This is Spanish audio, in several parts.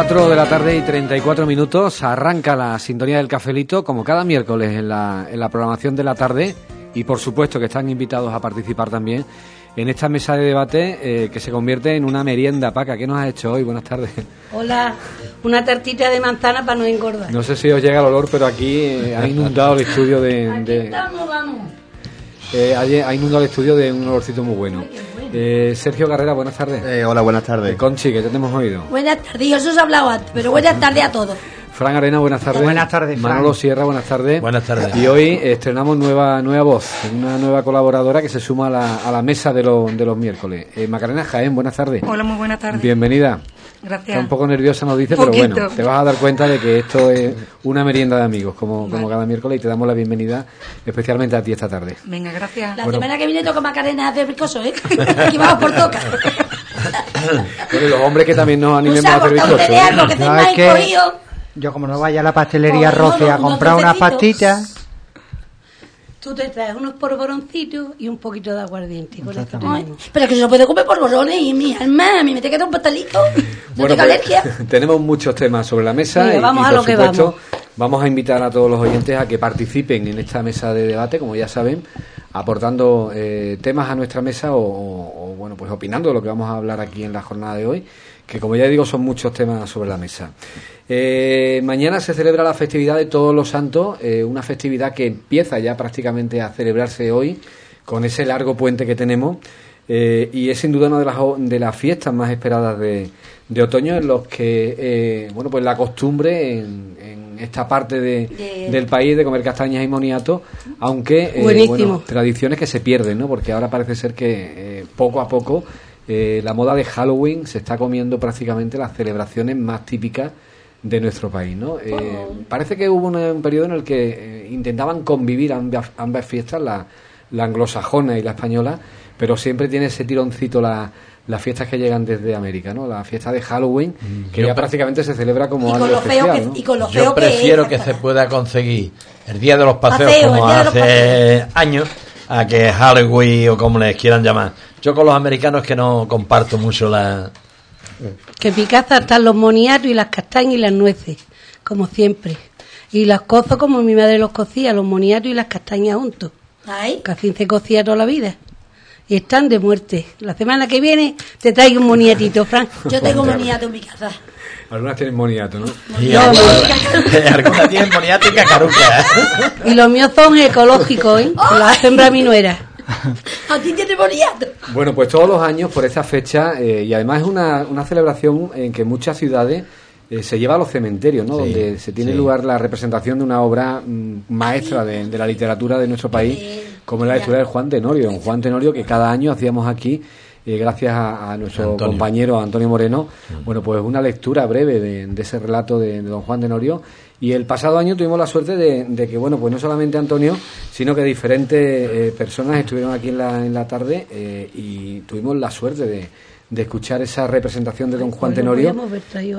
4 de la tarde y 34 minutos arranca la sintonía del cafelito como cada miércoles en la, en la programación de la tarde y por supuesto que están invitados a participar también en esta mesa de debate eh, que se convierte en una merienda. Paca, ¿qué nos has hecho hoy? Buenas tardes. Hola, una tartita de manzana para no engordar. No sé si os llega el olor, pero aquí eh, ha inundado el estudio de... Aquí de- estamos, vamos. eh, ha ha inundado el estudio de un olorcito muy bueno. Eh, Sergio Carrera, buenas tardes. Eh, hola, buenas Eh, tardes. Conchi, que ya te hemos oído. Buenas tardes, yo eso os he hablado antes, pero buenas tardes a todos. Fran Arena, buenas tardes. Buenas tardes, Fran. Manolo Sierra, buenas tardes. Buenas tardes. Y hoy estrenamos nueva nueva voz, una nueva colaboradora que se suma a la, a la mesa de, los de los miércoles. Eh, Macarena Jaén, buenas tardes. Hola, muy buenas tardes. Bienvenida. Gracias. Está un poco nerviosa, nos dice, pero bueno, te vas a dar cuenta de que esto es una merienda de amigos, como, como cada miércoles, y te damos la bienvenida especialmente a ti esta tarde. Venga, gracias. La semana que viene toca Macarena hacer bizcocho, ¿eh? Aquí vamos por toca. Bueno, y los hombres que también nos animemos a hacer bizcocho. de que No. Yo como no vaya a la pastelería Roce a comprar unas pastitas, Tú te traes unos polvoroncitos y un poquito de aguardiente. Con esto Exactamente. tenemos. Pero que se lo puede comer polvorones y mi alma, a mí me te queda un pastelito. No Bueno, tengo pues, alergia. tenemos muchos temas sobre la mesa y, vamos y, a por lo que supuesto vamos a invitar a todos los oyentes a que participen en esta mesa de debate, como ya saben, aportando eh, temas a nuestra mesa o, o, o, bueno pues opinando de lo que vamos a hablar aquí en la jornada de hoy, que como ya digo son muchos temas sobre la mesa. Eh, mañana se celebra la festividad de Todos los Santos, eh, una festividad que empieza ya prácticamente a celebrarse hoy con ese largo puente que tenemos. Eh, y es sin duda una de las, de las fiestas más esperadas de, de otoño en los que, bueno, pues la costumbre en, en esta parte de, De- del país de comer castañas y moniato, aunque, bueno, tradiciones que se pierden, ¿no? Porque ahora parece ser que poco a poco eh, la moda de Halloween se está comiendo prácticamente las celebraciones más típicas de nuestro país, ¿no? Eh, Parece que hubo un, un periodo en el que eh, intentaban convivir ambas, ambas fiestas, la, la anglosajona y la española, pero siempre tiene ese tironcito la, las fiestas que llegan desde América, ¿no? La fiesta de Halloween, que yo ya prácticamente se celebra como Y algo con lo feo especial, que, ¿no? y con lo feo Yo que prefiero es, que se pueda conseguir el Día de los Paseos Paseo, como hace años a que Halloween o como les quieran llamar. Yo con los americanos que no comparto mucho la... Que en mi casa están los moniatos y las castañas y las nueces, como siempre. Y las cozo como mi madre los cocía, los moniatos y las castañas juntos. Casi se cocía toda la vida. Y están de muerte. La semana que viene te traigo un moniatito, Fran. Yo tengo moniato en mi casa. Algunas tienen moniato, ¿no? Y No, algunas- algunas tienen boniato y cacaruca. Y los míos son ecológicos, ¿eh? Que Los hembra mi nuera. ¿A ti tiene boniato? Bueno, pues todos los años por esta fecha, eh, y además es una, una celebración en que muchas ciudades eh, se lleva a los cementerios, ¿no? Sí, Donde se tiene sí. lugar la representación de una obra mm, maestra de, de la literatura de nuestro país, como es la historia de Juan Tenorio. Don Juan Tenorio que cada año hacíamos aquí, eh, gracias a, a nuestro Antonio. compañero Antonio Moreno, bueno, pues una lectura breve de, de ese relato de, de Don Juan Tenorio. Y el pasado año tuvimos la suerte de, de que, bueno, pues no solamente Antonio, sino que diferentes eh, personas estuvieron aquí en la, en la tarde eh, y tuvimos la suerte de, de escuchar esa representación de Don Juan pues Tenorio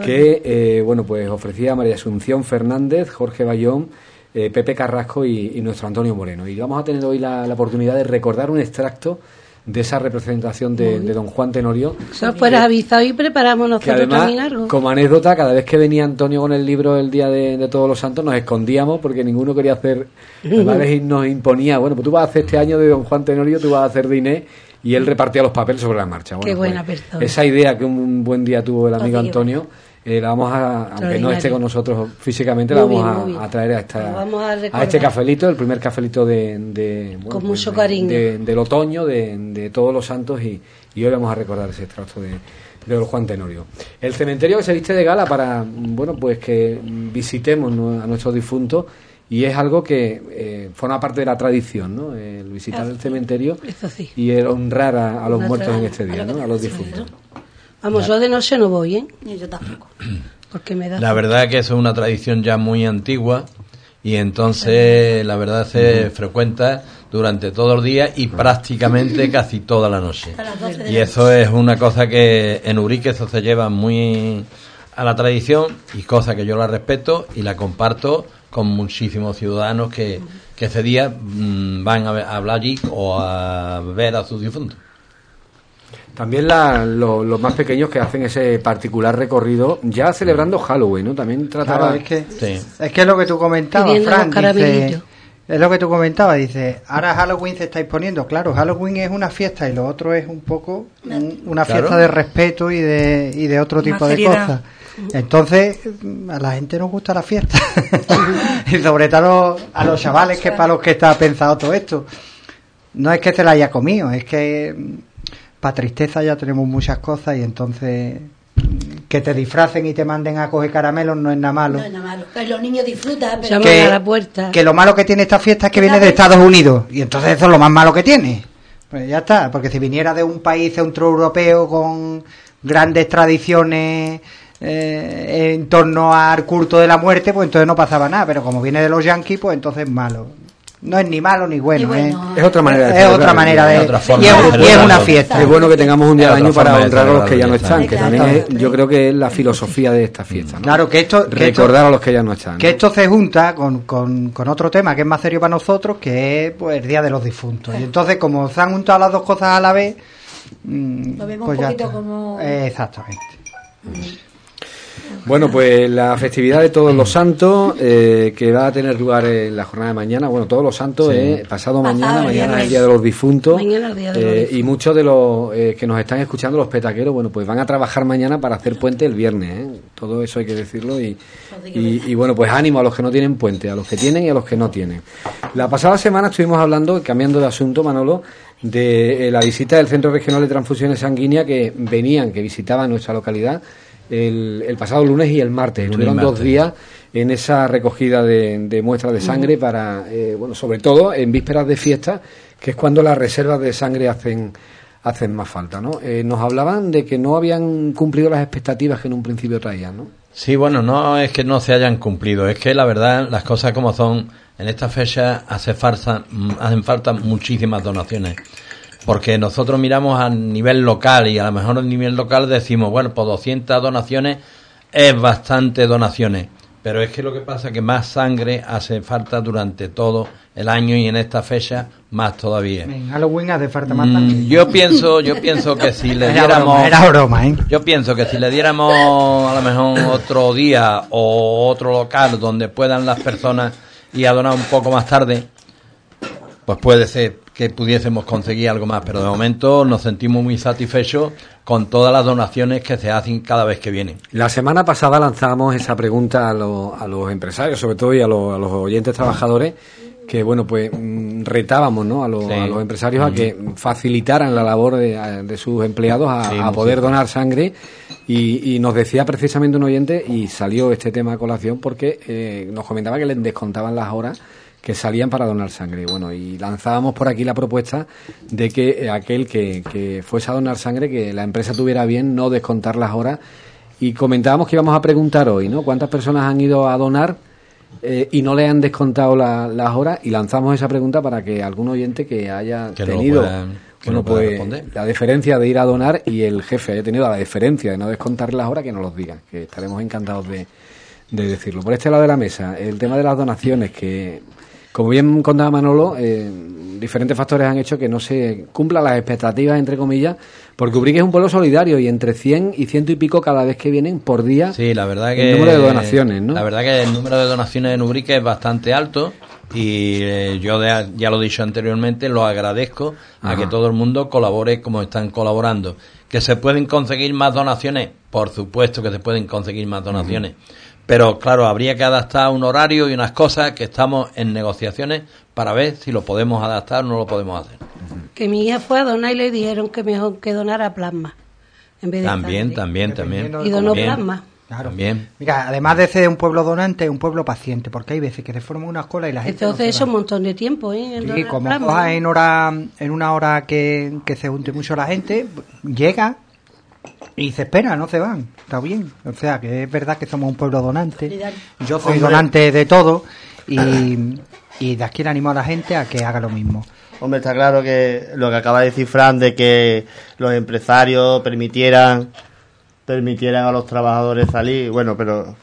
que, eh, bueno, pues ofrecía María Asunción Fernández, Jorge Bayón, eh, Pepe Carrasco y, y nuestro Antonio Moreno. Y vamos a tener hoy la, la oportunidad de recordar un extracto de esa representación de, de Don Juan Tenorio. Si os fueras avisado y preparamos nosotros además, también algo. como anécdota, cada vez que venía Antonio con el libro el día de, de Todos los Santos, nos escondíamos porque ninguno quería hacer. Les- nos imponía, bueno, pues tú vas a hacer este año de Don Juan Tenorio, tú vas a hacer de Inés, y él repartía los papeles sobre la marcha. Bueno, Qué buena pues, persona. Esa idea que un buen día tuvo el amigo Antonio, eh, la vamos a, aunque no esté con nosotros físicamente, la vamos bien, a- traer a, esta, vamos a a recordar. este cafelito, el primer cafelito de, de, bueno, Con mucho de- cariño. de- del otoño, de, de todos los santos, y, y hoy vamos a recordar ese extracto de, de don Juan Tenorio. El cementerio que se viste de gala para, bueno, pues que visitemos a nuestros difuntos y es algo que eh, forma parte de la tradición, ¿no? El visitar el cementerio sí. y el honrar a, a los Honrar muertos en este día, ¿no? A los difuntos. Vamos, yo de noche no voy, ¿eh? Ni yo tampoco. Porque me da. La verdad que eso es una tradición ya muy antigua y entonces la verdad se frecuenta durante todo el día y prácticamente casi toda la noche. A las 12 de Y eso es una cosa que en Urique eso se lleva muy a la tradición y cosa que yo la respeto y la comparto con muchísimos ciudadanos que, que ese día mm, van a, ver- a hablar allí o a ver a sus difuntos. También la- lo- los más pequeños que hacen ese particular recorrido, ya celebrando Halloween, ¿no? También trataba... Claro, es que, Sí. es que es lo que tú comentabas, Fran. Dice, es lo que tú comentabas, dice, ahora Halloween se estáis poniendo. Claro, Halloween es una fiesta y lo otro es un poco un- una Claro. fiesta de respeto y de, y de otro tipo de cosas. Entonces, a la gente nos gusta la fiesta. y sobre todo a los chavales, que es para los que está pensado todo esto. No es que se la haya comido, es que para tristeza ya tenemos muchas cosas y entonces que te disfracen y te manden a coger caramelos no es nada malo. No es nada malo. Que los niños disfrutan, pero que, a la puerta. que lo malo que tiene esta fiesta es que viene de Estados Unidos y entonces eso es lo más malo que tiene. Pues ya está, porque si viniera de un país centroeuropeo con grandes tradiciones eh, en torno al culto de la muerte, pues entonces no pasaba nada, pero como viene de los yanquis, pues entonces es malo. No es ni malo ni bueno. ¿eh? Es otra manera de es otra manera de otra y es, de y es celebrarlo. una fiesta. Es bueno que tengamos un día al año para honrar a los que ya no están, que también es- yo creo que es la filosofía de esta fiesta, ¿no? Claro, que esto, que esto- Recordar a los que ya no están. ¿no? que esto se junta con, con, con otro tema que es más serio para nosotros, que es pues, el Día de los Difuntos. Y entonces, como se han juntado las dos cosas a la vez, mm, Lo vemos pues un poquito como- Eh, exactamente. Bueno, pues la festividad de Todos los Santos, eh, que va a tener lugar en la jornada de mañana, bueno, Todos los Santos Sí. es pasado Pasado, mañana, mañana es el Día de los Difuntos. Mañana el Día de los eh, Difuntos. Y muchos de los eh, que nos están escuchando, los petaqueros, bueno, pues van a trabajar mañana para hacer puente el viernes, ¿eh? Todo eso hay que decirlo y, y, y, bueno, pues ánimo a los que no tienen puente, a los que tienen y a los que no tienen. La pasada semana estuvimos hablando, cambiando de asunto, Manolo, de eh, la visita del Centro Regional de Transfusiones Sanguíneas que venían, que visitaban nuestra localidad el, el pasado lunes y el martes. Estuvieron dos días en esa recogida de, de muestras de sangre para, eh, bueno, sobre todo en vísperas de fiesta, que es cuando las reservas de sangre hacen hacen más falta, ¿no? Eh, nos hablaban de que no habían cumplido las expectativas que en un principio traían, ¿no? Sí, bueno, no es que no se hayan cumplido, es que la verdad, las cosas como son, en esta fecha hace falta, hacen falta muchísimas donaciones. Porque nosotros miramos a nivel local y a lo mejor a nivel local decimos, bueno, pues 200 donaciones es bastante donaciones. Pero es que lo que pasa es que más sangre hace falta durante todo el año y en esta fecha más todavía. En Halloween hace falta más Mm, yo pienso, yo pienso que si le Era diéramos broma, era broma, ¿eh? yo pienso que si le diéramos a lo mejor otro día o otro local donde puedan las personas ir a donar un poco más tarde, pues puede ser que pudiésemos conseguir algo más. Pero de momento nos sentimos muy satisfechos con todas las donaciones que se hacen cada vez que vienen. La semana pasada lanzábamos esa pregunta a, los- a los empresarios, sobre todo, y a los, a los oyentes trabajadores, que, bueno, pues mm, retábamos ¿no? a, los, Sí. a los empresarios a que facilitaran la labor de, sus empleados a, Sí, a muy poder donar sangre. Y, y nos decía precisamente un oyente, y salió este tema a colación, porque eh, nos comentaba que les descontaban las horas que salían para donar sangre. Bueno, y lanzábamos por aquí la propuesta de que eh, aquel que, que fuese a donar sangre, que la empresa tuviera bien no descontar las horas. Y comentábamos que íbamos a preguntar hoy, ¿no? ¿Cuántas personas han ido a donar eh, y no le han descontado la- las horas? Y lanzamos esa pregunta para que algún oyente que haya Que tenido bueno, pues, responder. la deferencia de ir a donar y el jefe haya tenido la deferencia de no descontar las horas, que nos los diga, que estaremos encantados de, de decirlo. Por este lado de la mesa, el tema de las donaciones, que como bien contaba Manolo, eh, diferentes factores han hecho que no se cumplan las expectativas, entre comillas, porque Ubrique es un pueblo solidario y entre 100 y ciento y pico cada vez que vienen por día Sí, la verdad que el número de donaciones, ¿no? La verdad que el número de donaciones en Ubrique es bastante alto y eh, yo de- ya lo he dicho anteriormente, lo agradezco a que todo el mundo colabore como están colaborando. Que se pueden conseguir más donaciones, por supuesto que se pueden conseguir más donaciones. Pero claro, habría que adaptar un horario y unas cosas que estamos en negociaciones para ver si lo podemos adaptar o no lo podemos hacer. Que mi hija fue a donar y le dijeron que mejor que donara plasma. En vez de También, también, también. Y donó También. plasma. Claro. También. Mira, además de ser un pueblo donante, es un pueblo paciente, porque hay veces que se forma una escuela y la gente. no Entonces se eso un montón de tiempo, ¿eh? en Sí, como coja en hora, en una hora que, que se junte mucho la gente, llega y se espera, no se van. Está bien. O sea, que es verdad que somos un pueblo donante. Yo soy Hombre. donante de todo y, y de aquí le animo a la gente a que haga lo mismo. Hombre, está claro que lo que acaba de decir Fran de que los empresarios permitieran permitieran a los trabajadores salir, bueno, pero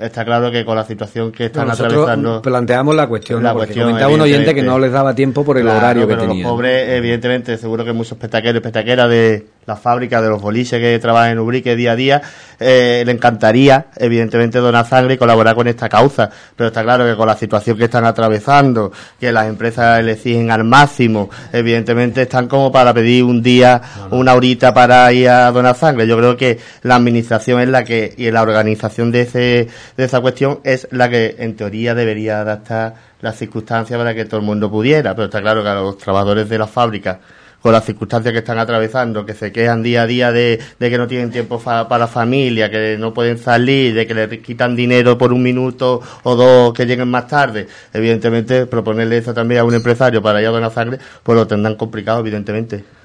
está claro que con la situación que están Nosotros atravesando planteamos la cuestión, La cuestión, comentaba un oyente que no les daba tiempo por el Claro, horario que pero tenían. Los pobres, evidentemente, seguro que muchos petaqueros y petaqueras de, la fábrica de los boliches que trabajan en Ubrique día a día, eh, le encantaría, evidentemente, donar sangre y colaborar con esta causa. Pero está claro que con la situación que están atravesando, que las empresas le exigen al máximo, evidentemente están como para pedir un día, una horita para ir a donar sangre. Yo creo que la administración es la que, y la organización de ese, de esa cuestión es la que en teoría debería adaptar las circunstancias para que todo el mundo pudiera. Pero está claro que a los trabajadores de la fábrica con las circunstancias que están atravesando, que se quejan día a día de, que no tienen tiempo para la familia, que no pueden salir, de que les quitan dinero por un minuto o dos que lleguen más tarde. Evidentemente, proponerle eso también a un empresario para ir a donar sangre, pues lo tendrán complicado, evidentemente.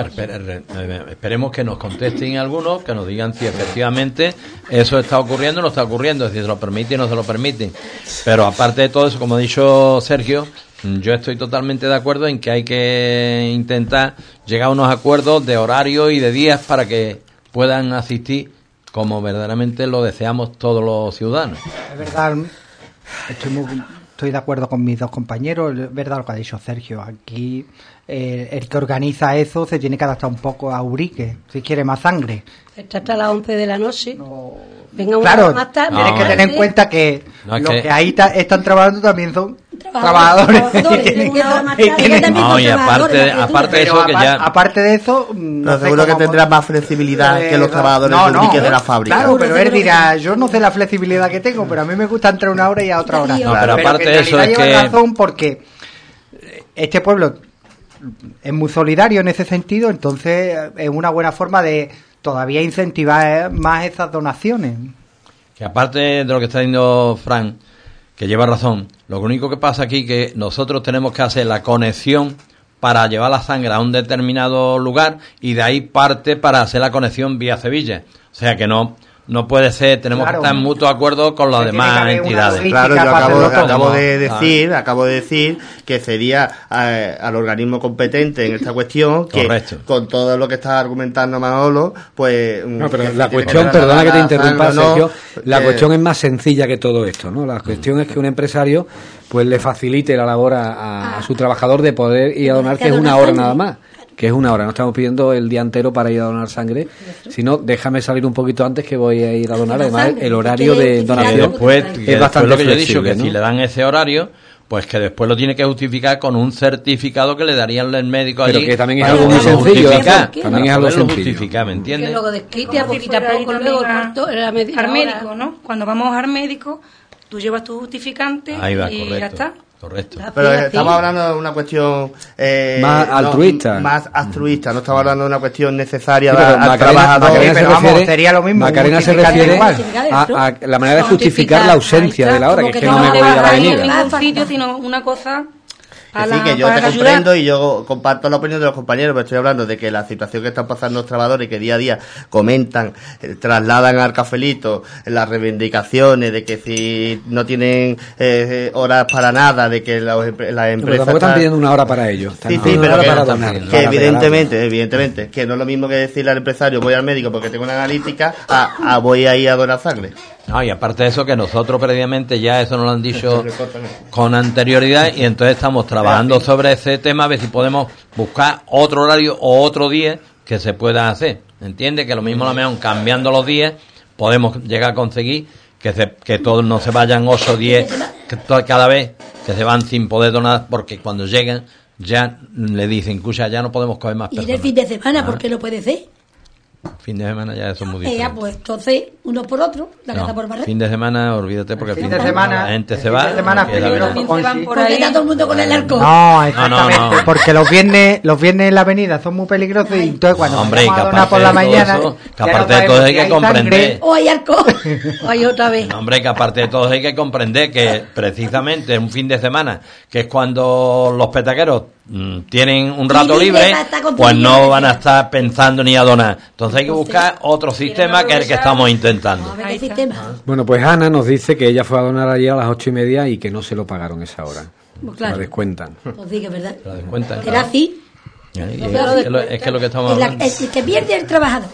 Esperemos que nos contesten algunos, que nos digan si efectivamente eso está ocurriendo o no está ocurriendo, si se lo permite o no se lo permite. Pero aparte de todo eso, como ha dicho Sergio, yo estoy totalmente de acuerdo en que hay que intentar llegar a unos acuerdos de horario y de días para que puedan asistir como verdaderamente lo deseamos todos los ciudadanos. Es verdad, estoy, de acuerdo con mis dos compañeros, es verdad lo que ha dicho Sergio. Aquí eh, el que organiza eso se tiene que adaptar un poco a Urique, si quiere más sangre. Está hasta las 11 de la noche. Venga claro, más tarde. Tienes que tener en cuenta que los que... ahí están trabajando también son trabajadores. no, y aparte, aparte de eso que ya... Aparte de eso... No seguro que tendrá más flexibilidad que los trabajadores de, de la fábrica. Claro, pero él dirá, yo no sé la flexibilidad que tengo, pero a mí me gusta entre una hora y a otra hora. No, pero aparte de eso es que... razón porque este pueblo es muy solidario en ese sentido, entonces es una buena forma de todavía incentivar más esas donaciones. Que aparte de lo que está diciendo Frank, que lleva razón, lo único que pasa aquí es que nosotros tenemos que hacer la conexión para llevar la sangre a un determinado lugar y de ahí parte para hacer la conexión vía Sevilla. O sea que no, no puede ser, tenemos que estar en mutuo acuerdo con las demás entidades. Claro, yo acabo, de decir, acabo de decir que sería eh, al organismo competente en esta cuestión que con todo lo que está argumentando Manolo, pues mm, No, pero la cuestión, perdona que te interrumpa, Sergio, la cuestión es más sencilla que todo esto, ¿no? La cuestión es que un empresario pues le facilite la labor a, a su trabajador de poder ir a donar que es una hora nada más que es una hora. No estamos pidiendo el día entero para ir a donar sangre, sino déjame salir un poquito antes que voy a ir a donar. Además, el horario de donación después, es bastante lo que yo he dicho, que si le dan ese horario, pues que después lo tiene que justificar con un certificado que le daría el médico allí. Pero que también es algo muy sencillo. También es algo sencillo. ¿me entiendes? Que luego desquite a poquito a poco, luego al médico, ¿no? Cuando vamos al médico, tú llevas tu justificante y ya está. Correcto. Pero estamos hablando de una cuestión eh, más altruista. más altruista, no estamos hablando de una cuestión necesaria sí, al trabajador. Macarena se refiere, sería lo mismo. Macarena se refiere a, la manera de justificar la ausencia de la hora, que es que no me voy a la avenida. No es un sitio, sino una cosa que sí, que yo te comprendo y yo comparto la opinión de los compañeros, pero estoy hablando de que la situación que están pasando los trabajadores, que día a día comentan, eh, trasladan al cafelito las reivindicaciones de que si no tienen eh, horas para nada, de que las empresas... Pero tampoco están pidiendo una hora para ellos. Sí, sí, pero que, para donar, que evidentemente, evidentemente, que no es lo mismo que decirle al empresario voy al médico porque tengo una analítica a, a voy a ir a donar sangre. No, y aparte de eso, que nosotros previamente ya eso nos lo han dicho con anterioridad y entonces estamos trabajando sobre ese tema a ver si podemos buscar otro horario o otro día que se pueda hacer. ¿Entiendes? Que lo mismo lo mejor cambiando los días podemos llegar a conseguir que, que todos no se vayan 8 o 10 cada vez, que se van sin poder donar porque cuando lleguen ya le dicen, escucha, ya no podemos coger más personas. Y el fin de semana, ¿por qué no puede ser? Fin de semana ya eso es muy eh, difícil. pues entonces, uno por otro, la casa por barrer. Fin de semana, olvídate, porque el fin, de, semana, la gente se va. Fin de semana. Porque está todo el mundo con el arco. No, exactamente. porque los viernes, los viernes en la avenida son muy peligrosos y entonces cuando hombre, vamos a por la mañana. que aparte de todo hay que comprender. O hay arco. o hay otra vez. hombre, que aparte de todo hay que comprender que precisamente un fin de semana, que es cuando los petaqueros tienen un rato libre, pues no van a estar pensando ni a donar. Entonces hay que buscar otro sistema que es el que estamos intentando. Bueno, pues Ana nos dice que ella fue a donar allí a las ocho y media y que no se lo pagaron esa hora. Pues la descuentan. Pues sí, que es verdad. La descuentan. Era así. Es, que lo que estamos El que pierde el trabajador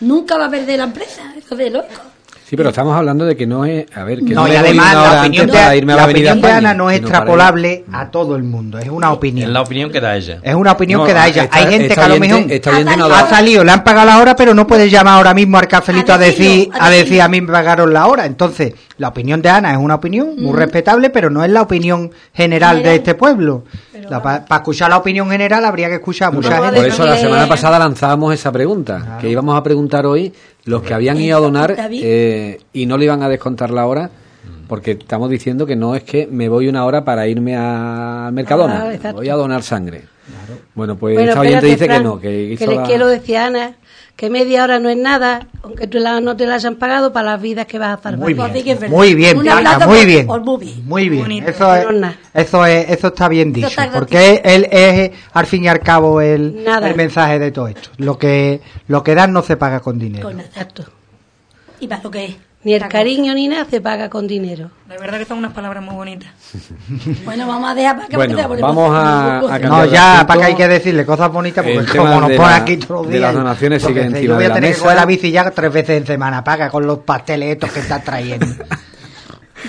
nunca va a perder la empresa. Eso es lógico. Sí, pero estamos hablando de que no es. A ver, que no, y además la opinión, de, la opinión de Ana no es extrapolable a todo el mundo, es una opinión. Es la opinión que da ella. Es una opinión que da ella. Hay gente que a lo mejor ha salido, le han pagado la hora, pero no puede llamar ahora mismo al cafelito a decir, a decir a mí me pagaron la hora. Entonces, la opinión de Ana es una opinión muy respetable, pero no es la opinión general de este pueblo. Para escuchar la opinión general habría que escuchar a mucha gente. Por eso la semana pasada lanzábamos esa pregunta, que íbamos a preguntar hoy los que habían ido a donar eh, y no le iban a descontar la hora porque estamos diciendo que no es que me voy una hora para irme al Mercadona, ah, voy a donar sangre. Bueno, pues esta oyente dice que no. Que, que les quiero decir, Ana, que media hora no es nada, aunque tú no te la hayan pagado para las vidas que vas a salvar. Muy bien, muy bien, muy bien, muy bien. Eso es, eso es, eso está bien dicho, porque él es, al fin y al cabo el, el, mensaje de todo esto. Lo que lo que dan no se paga con dinero. Con exacto. ¿Y para lo que es? Ni el cariño ni nada se paga con dinero. La verdad que son unas palabras muy bonitas. bueno, vamos a dejar para que bueno, vamos a, No, ya, para que hay que decirle cosas bonitas porque como nos pone aquí todos los días. De las donaciones sigue encima Yo voy a tener que coger la bici ya tres veces en semana, paga con los pasteles estos que está trayendo.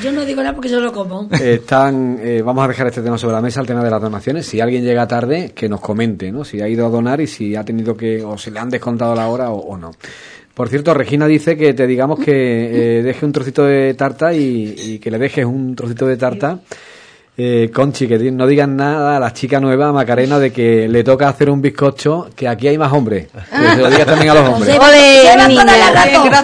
Yo no digo nada porque yo lo como. Están, eh, vamos a dejar este tema sobre la mesa, el tema de las donaciones. Si alguien llega tarde, que nos comente, ¿no? Si ha ido a donar y si ha tenido que, o si le han descontado la hora o, o no. Por cierto, Regina dice que te digamos que eh, deje un trocito de tarta y, y, que le dejes un trocito de tarta eh, Conchi, que no digan nada a la chica nueva, Macarena, de que le toca hacer un bizcocho, que aquí hay más hombres. Que se lo digas también a los hombres.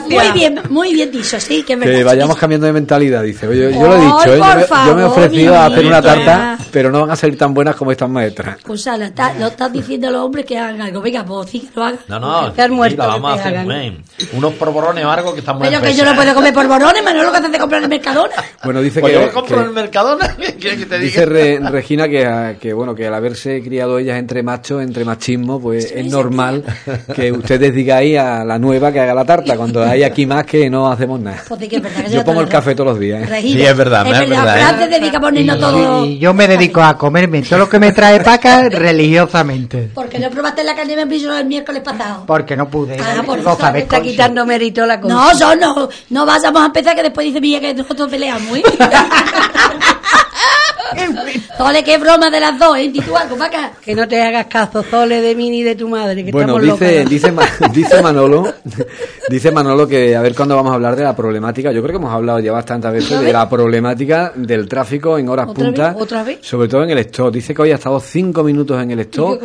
Muy bien, muy bien dicho, sí, que, que vayamos cambiando de mentalidad, dice. Yo, yo lo he dicho, ¿eh? yo, me he ofrecido a hacer una tarta, pero no van a salir tan buenas como estas maestras. Pues lo, estás diciendo a los hombres que hagan algo. Venga, pues sí, que lo hagan. No, no, sí, la vamos a hacer bien. Unos porborones o algo que están muy Pero que yo no puedo comer porborones, lo que haces de comprar en el Mercadona. Bueno, dice pues que... yo compro en el Mercadona, Dice Regina que, que, bueno, que al haberse criado ellas entre machos, entre machismo, pues es normal que ustedes digáis a la nueva que haga la tarta, cuando hay aquí más que no hacemos nada. Pues yo pongo el café todos los días. ¿eh? sí, es verdad, es, verdad. ¿eh? dedica a ponernos todo... Y yo me dedico a comerme todo lo que me trae paca religiosamente. Porque no probaste la carne de membrillo el miércoles pasado. Porque no pude. Ah, por eso está quitando mérito la cosa. No, yo no, no vayamos a empezar que después dice Mía que nosotros peleamos. ¿eh? Zole, qué broma de las dos, ¿eh? acá. Que no te hagas caso, Zole, de mí ni de tu madre. Que bueno, dice, dice, dice Manolo, dice Manolo que a ver cuándo vamos a hablar de la problemática. Yo creo que hemos hablado ya bastantes veces de la problemática del tráfico en horas puntas. ¿Otra vez? Sobre todo en el stop. Dice que hoy ha estado cinco minutos en el stop.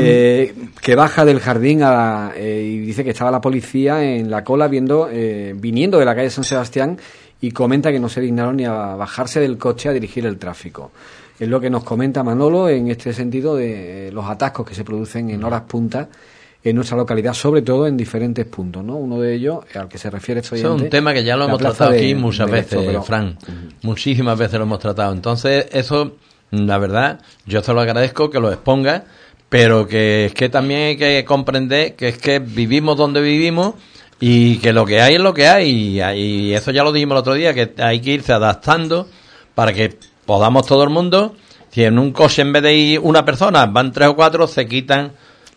Eh, que baja del jardín a eh, y dice que estaba la policía en la cola viendo, eh, viniendo de la calle San Sebastián y comenta que no se dignaron ni a bajarse del coche a dirigir el tráfico. Es lo que nos comenta Manolo en este sentido de los atascos que se producen en horas puntas en nuestra localidad, sobre todo en diferentes puntos, ¿no? Uno de ellos, al que se refiere esto es un tema que ya lo hemos tratado aquí muchas veces, Fran. Muchísimas veces lo hemos tratado. Entonces, eso, la verdad, yo te lo agradezco que lo exponga, pero que es que también hay que comprender que es que vivimos donde vivimos y que lo que hay es lo que hay. Y eso ya lo dijimos el otro día, que hay que irse adaptando para que podamos todo el mundo. Si en un coche en vez de ir una persona van tres o cuatro, se quitan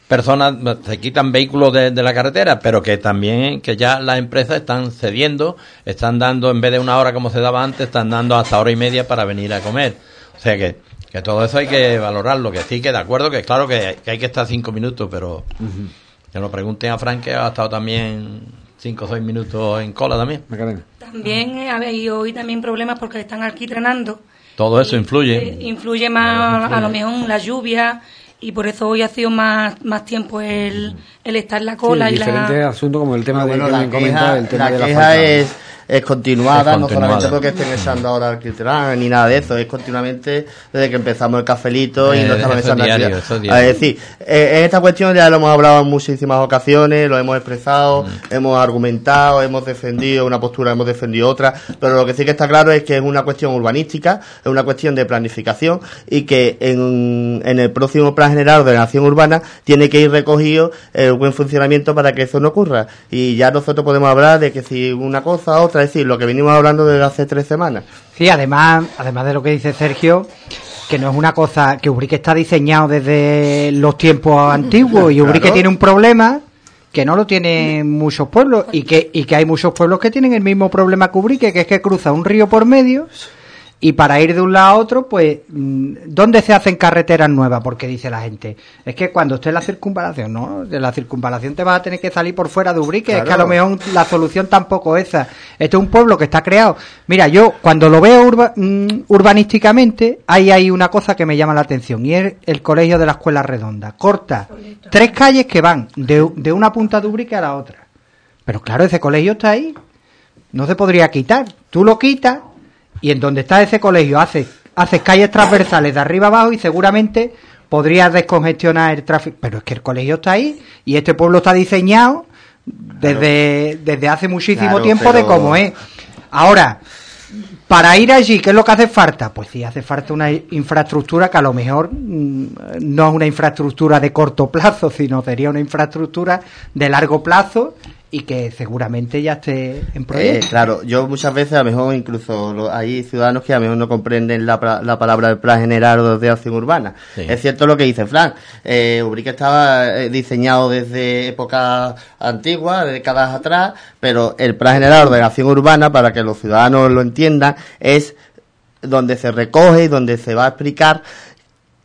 personas, se quitan vehículos de, la carretera, pero que también que ya las empresas están cediendo, están dando en vez de una hora como se daba antes, están dando hasta hora y media para venir a comer. O sea que, que todo eso hay que valorarlo, que sí, que de acuerdo, que claro que, hay que estar cinco minutos, pero... Que lo pregunten a Frank, que ha estado también cinco o seis minutos en cola también. También ha habido hoy también problemas porque están alquitranando. Todo eso influye. Eh, influye más a lo mejor la lluvia y por eso hoy ha sido más, más tiempo el, el estar en la cola y diferentes asuntos como el tema de la queja, el tema de la queja es es continuada, no solamente porque estén echando ahora alquitrán ni nada de eso, es continuamente desde que empezamos el cafelito y no eh, estamos echando Es decir, eh, en esta cuestión ya lo hemos hablado en muchísimas ocasiones, lo hemos expresado, mm. hemos argumentado, hemos defendido una postura, hemos defendido otra, pero lo que sí que está claro es que es una cuestión urbanística, es una cuestión de planificación y que en, en el próximo plan general de la nación urbana tiene que ir recogido el buen funcionamiento para que eso no ocurra. Y ya nosotros podemos hablar de que si una cosa, otra, decir, lo que venimos hablando desde hace tres semanas. Sí, además, además de lo que dice Sergio, que no es una cosa, que Ubrique está diseñado desde los tiempos antiguos y Ubrique tiene un problema que no lo tienen muchos pueblos y que, y que hay muchos pueblos que tienen el mismo problema que Ubrique, que es que cruza un río por medio y para ir de un lado a otro, pues, mm, ¿dónde se hacen carreteras nuevas? Porque dice la gente, es que cuando esté en la circunvalación, ¿no? De la circunvalación te vas a tener que salir por fuera de Ubrique, es que a lo mejor la solución tampoco es esa. Este es un pueblo que está creado. Mira, yo cuando lo veo mm, urbanísticamente, hay ahí una cosa que me llama la atención y es el colegio de la Escuela Redonda. Corta tres calles que van de, de una punta de Ubrique a la otra. Pero claro, ese colegio está ahí. No se podría quitar. Tú lo quitas y en donde está ese colegio haces hace calles transversales de arriba abajo y seguramente podrías descongestionar el tráfico. Pero es que el colegio está ahí y este pueblo está diseñado desde, desde hace muchísimo tiempo de cómo es. Ahora, para ir allí, ¿qué es lo que hace falta? Pues sí, hace falta una infraestructura que a lo mejor mm, no es una infraestructura de corto plazo, sino sería una infraestructura de largo plazo y que seguramente ya esté en proyecto. Eh, claro, yo muchas veces, a lo mejor incluso hay ciudadanos que a lo mejor no comprenden la, la palabra del Plan General de Acción Urbana. Es cierto lo que dice Fran, eh, Ubrique estaba eh, diseñado desde épocas antiguas, décadas atrás, pero el Plan General de Acción Urbana, para que los ciudadanos lo entiendan, es donde se recoge y donde se va a explicar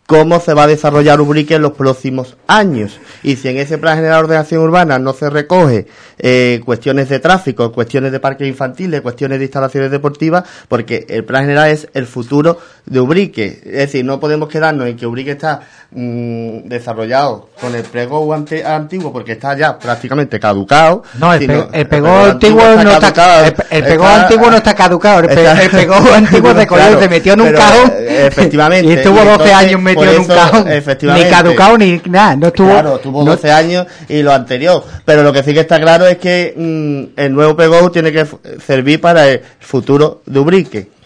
cómo se va a desarrollar Ubrique en los próximos años. Y si en ese plan general de ordenación urbana no se recoge eh, cuestiones de tráfico, cuestiones de parques infantiles, cuestiones de instalaciones deportivas, porque el plan general es el futuro de Ubrique. Es decir, no podemos quedarnos en que Ubrique está mm, desarrollado con el prego antiguo, porque está ya prácticamente caducado. No, el, pego antiguo, no está, el, pego antiguo no está caducado, el, pego antiguo de color se metió en un cajón. Efectivamente. y estuvo 12 años metido en un cajón. Ni caducado ni nada, no estuvo. Claro, tuvo 12 años y lo anterior. Pero lo que sí que está claro es que mm, el nuevo pego tiene que servir para el futuro de Ubrique.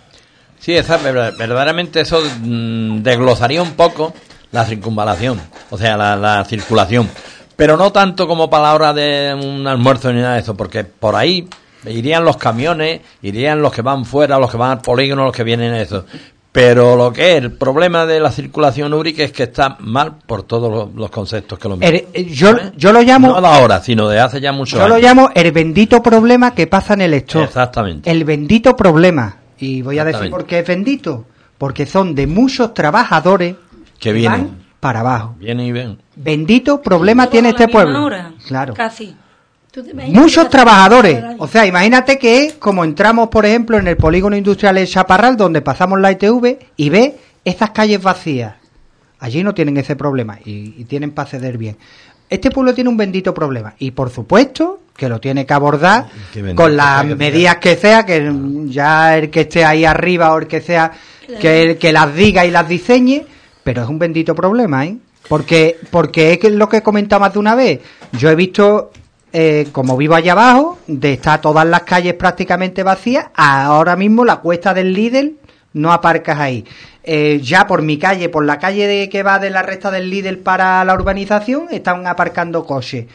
Sí, verdaderamente eso mm, desglosaría un poco la circunvalación, o sea, la, circulación. Pero no tanto como palabra de un almuerzo ni nada de eso, porque por ahí irían los camiones, irían los que van fuera, los que van al polígono, los que vienen eso. Pero lo que es el problema de la circulación úrica es que está mal por todos los, conceptos que lo miran. Eh, yo, yo lo llamo... No de ahora, sino de hace ya mucho Yo lo llamo el bendito problema que pasa en el esto. Exactamente. El bendito problema. Y voy a decir por qué es bendito. Porque son de muchos trabajadores que vienen para abajo. Vienen y ven. Bendito problema tiene este pueblo. Claro. Casi. Muchos trabajadores. O sea, imagínate que como entramos, por ejemplo, en el polígono industrial de Chaparral, donde pasamos la ITV, y ve estas calles vacías. Allí no tienen ese problema y, tienen para ceder bien. Este pueblo tiene un bendito problema y, por supuesto, que lo tiene que abordar con las medidas que sea, que ya el que esté ahí arriba o el que sea, que, que las diga y las diseñe, pero es un bendito problema, ¿eh? Porque, porque es lo que comentaba más de una vez. Yo he visto eh, como vivo allá abajo, de estar todas las calles prácticamente vacías, ahora mismo la cuesta del Lidl no aparcas ahí. Eh, ya por mi calle, por la calle de, que va de la recta del Lidl para la urbanización, están aparcando coches.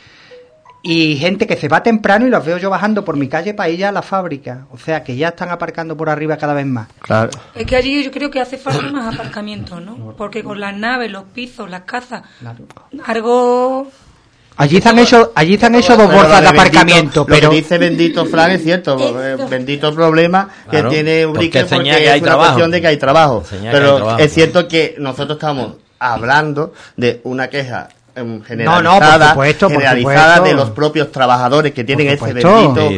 Y gente que se va temprano y los veo yo bajando por mi calle para ir a la fábrica. O sea que ya están aparcando por arriba cada vez más. Claro. Es que allí yo creo que hace falta más aparcamiento, ¿no? Porque con las naves, los pisos, las casas, algo Allí se han hecho, allí han hecho dos bolsas de aparcamiento, pero... Lo que dice bendito Fran es cierto, eh, bendito problema que tiene Ubrique porque, porque es una cuestión de que hay trabajo. pero es cierto que nosotros estamos hablando de una queja generalizada, generalizada de los propios trabajadores que tienen ese bendito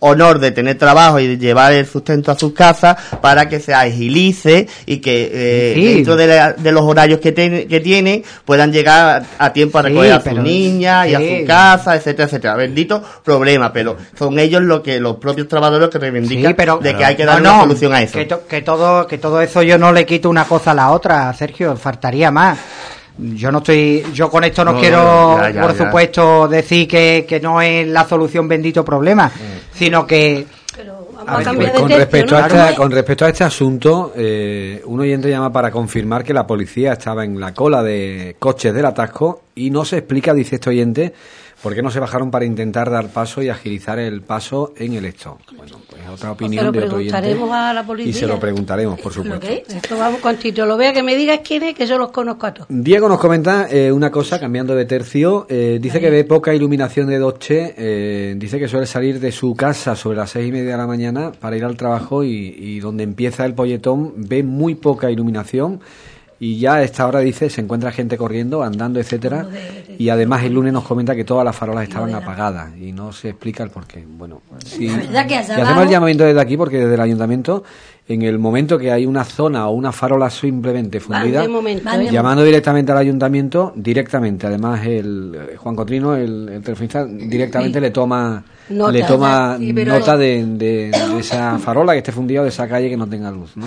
honor de tener trabajo y de llevar el sustento a sus casas para que se agilice y que eh, dentro de, los horarios que, que tienen puedan llegar a, tiempo a recoger a sus niñas y a su casa, etcétera, etcétera. Bendito problema, pero son ellos lo que los propios trabajadores que reivindican de que hay que dar una solución a eso. Que, que, todo, que todo eso yo no le quito una cosa a la otra, Sergio, faltaría más yo no estoy, yo con esto no, quiero, por supuesto, decir que, que, no es la solución bendito problema, mm. sino que con, respecto a este, con respecto a este asunto, eh, un oyente llama para confirmar que la policía estaba en la cola de coches del atasco y no se explica, dice este oyente, ¿Por qué no se bajaron para intentar dar paso y agilizar el paso en el esto? Bueno, pues otra opinión de otro oyente. a la policía. Y se lo preguntaremos, por supuesto. Esto vamos con Tito. Lo vea que me digas quién es, que yo los conozco a todos. Diego nos comenta eh, una cosa, cambiando de tercio. Eh, dice que ve poca iluminación de noche. Eh, dice que suele salir de su casa sobre las seis y media de la mañana para ir al trabajo y, y donde empieza el polletón ve muy poca iluminación y ya a esta hora dice se encuentra gente corriendo, andando, etcétera, y además el lunes nos comenta que todas las farolas estaban apagadas y no se explica el por qué. Bueno, si, hacemos el llamamiento desde aquí porque desde el ayuntamiento en el momento que hay una zona o una farola simplemente fundida, llamando directamente al ayuntamiento, directamente, además el eh, Juan Cotrino, el, el directamente le toma nota, le toma nota de, de, esa farola que esté fundida o de esa calle que no tenga luz, ¿no?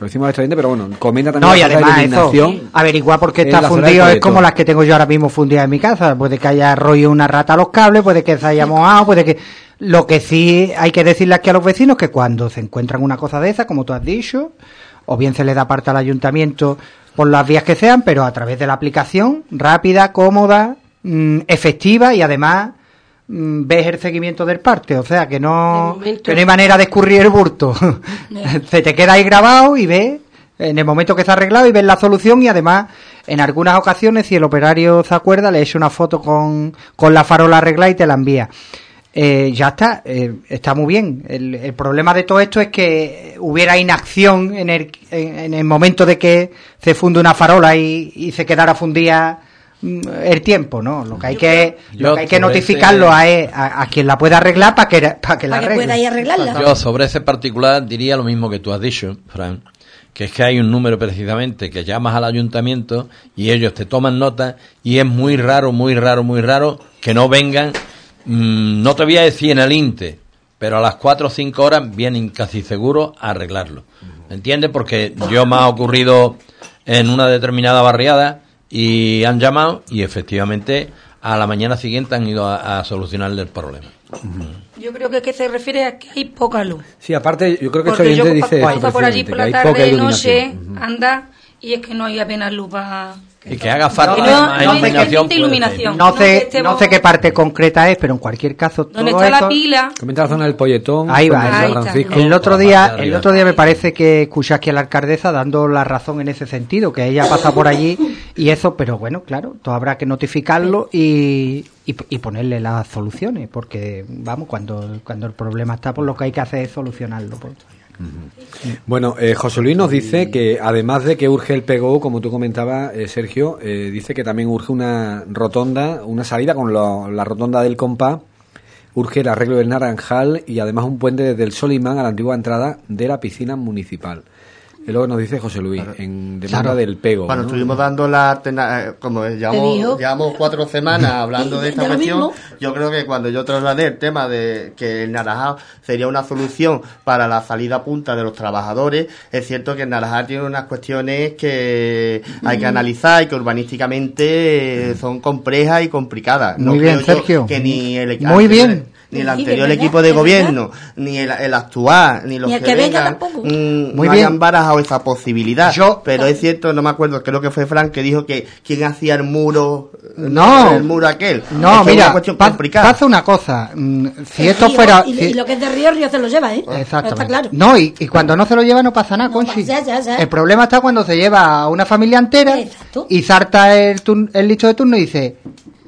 Lo decimos pero bueno, comenta también no, y además eso, averiguar por qué está fundido es como las que tengo yo ahora mismo fundidas en mi casa. Puede que haya rollo una rata a los cables, puede que se haya mojado, puede que... Lo que sí hay que decirle aquí a los vecinos que cuando se encuentran una cosa de esa, como tú has dicho, o bien se le da parte al ayuntamiento por las vías que sean, pero a través de la aplicación, rápida, cómoda, mm, efectiva y además ves el seguimiento del parte, o sea que no, que no hay manera de escurrir el burto. Se te queda ahí grabado y ves en el momento que se ha arreglado y ves la solución y además en algunas ocasiones si el operario se acuerda le echa una foto con, con la farola arreglada y te la envía. Eh, ya está, eh, está muy bien. El, el, problema de todo esto es que hubiera inacción en el, en, el momento de que se funde una farola y, y se quedara fundida Mm, el tiempo, ¿no? Lo que hay que, lo que, hay que notificarlo a, a, quien la pueda arreglar para que, para que la arregle. pueda ir arreglarla. Yo sobre ese particular diría lo mismo que tú has dicho, Fran, que es que hay un número precisamente que llamas al ayuntamiento y ellos te toman nota y es muy raro, muy raro, muy raro que no vengan, mm, no te voy a decir en el INTE, pero a las 4 o 5 horas vienen casi seguros a arreglarlo. ¿Entiendes? Porque yo me ha ocurrido en una determinada barriada y han llamado y efectivamente a la mañana siguiente han ido a, solucionar el problema. Yo creo que, que se refiere a que hay poca luz. Sí, aparte, yo creo que Porque yo dice por allí por la tarde, noche, anda y es que no hay apenas luz para y que haga falta no, iluminación. iluminación. No, sé, no sé qué parte concreta es, pero en cualquier caso ¿Dónde está la pila? Comenta la zona del polletón. Ahí va. El otro día, el otro día me parece que escuché aquí a la alcaldesa dando la razón en ese sentido, que ella pasa por allí y eso, pero bueno, claro, todo habrá que notificarlo y, y, ponerle las soluciones, porque vamos, cuando, cuando el problema está, pues lo que hay que hacer es solucionarlo. Pues. Bueno, eh, José Luis nos dice que además de que urge el PGO, como tú comentabas, eh, Sergio, eh, dice que también urge una rotonda, una salida con la rotonda del Compa, urge el arreglo del Naranjal y además un puente desde el Solimán a la antigua entrada de la piscina municipal. Es lo que nos dice José Luis, en demanda del pego. Bueno, estuvimos dando la. Eh, como llevamos, llevamos cuatro semanas hablando de esta cuestión, yo creo que cuando yo trasladé el tema de que el Naranjal sería una solución para la salida punta de los trabajadores, es cierto que el Naranjal tiene unas cuestiones que hay que analizar y que urbanísticamente son complejas y complicadas. Muy bien, Sergio. Que ni el Muy bien ni el anterior equipo de gobierno, ni el, actual, ni los que, vengan, mm, no hayan barajado esa posibilidad. pero es cierto, no me acuerdo, creo que fue Frank que dijo que quién hacía el muro, no, el muro aquel. No, mira, pasa una cosa, mm, si esto fuera... Y, lo que es de Río, Río se lo lleva, ¿eh? Está claro. No, y, cuando no se lo lleva no pasa nada, Conchi. El problema está cuando se lleva a una familia entera y salta el, el listo de turno y dice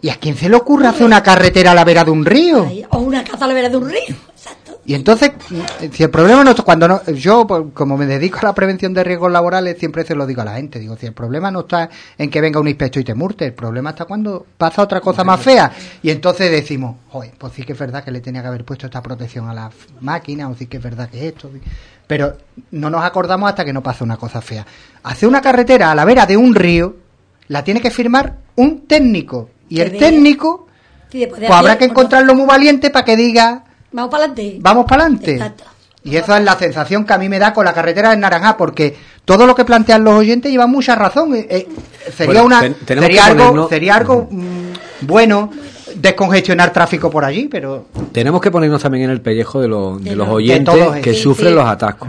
¿Y a quién se le ocurre hacer una carretera a la vera de un río? O una casa a la vera de un río. Exacto. Y entonces, si el problema no es cuando no, yo, pues, como me dedico a la prevención de riesgos laborales, siempre se lo digo a la gente. Digo, si el problema no está en que venga un inspector y te murte, el problema está cuando pasa otra cosa más fea. Y entonces decimos, joder, pues sí que es verdad que le tenía que haber puesto esta protección a las máquinas, o sí que es verdad que esto. Pero no nos acordamos hasta que no pasa una cosa fea. Hacer una carretera a la vera de un río, la tiene que firmar un técnico y el técnico, pues habrá que encontrarlo muy valiente para que diga... Vamos para adelante. Vamos para adelante. Y esa es la sensación que a mí me da con la carretera de Naranja, porque todo lo que plantean los oyentes lleva mucha razón. Eh, eh, sería una sería algo, sería algo mm, bueno descongestionar tráfico por allí, pero... Tenemos que ponernos también en el pellejo de, los, de, los oyentes que sufren los atascos.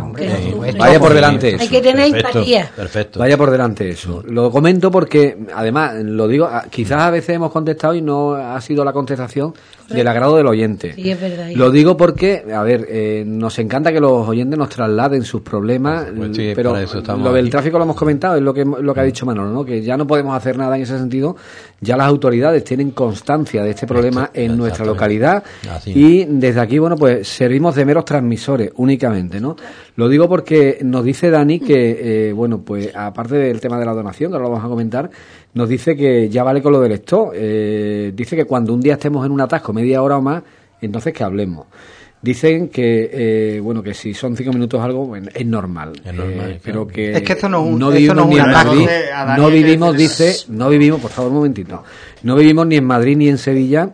Vaya por delante eso. Hay que tener empatía. Perfecto. Vaya por delante eso. Lo comento porque, además, lo digo, quizás a veces hemos contestado y no ha sido la contestación del agrado del oyente. Sí, es verdad. Lo digo porque, a ver, eh, nos encanta que los oyentes nos trasladen sus problemas, Pues sí, pero eso estamos lo del aquí. tráfico lo hemos comentado, es lo que, lo que ha dicho Manolo, ¿no? que ya no podemos hacer nada en ese sentido, ya las autoridades tienen constancia de este problema en nuestra localidad Así. y desde aquí, bueno, pues servimos de meros transmisores únicamente, ¿no? Lo digo porque nos dice Dani que, eh, bueno, pues aparte del tema de la donación, que ahora lo vamos a comentar, nos dice que ya vale con lo del esto. Eh, dice que cuando un día estemos en un atasco, media hora o más, entonces que hablemos. Dicen que, eh, bueno, que si son cinco minutos algo, bueno, es normal. Es normal, Eh, pero que Es que esto no es un- vivimos no ni en. Madrid, no vivimos, dice, no vivimos, por favor, un momentito, no vivimos ni en Madrid ni en Sevilla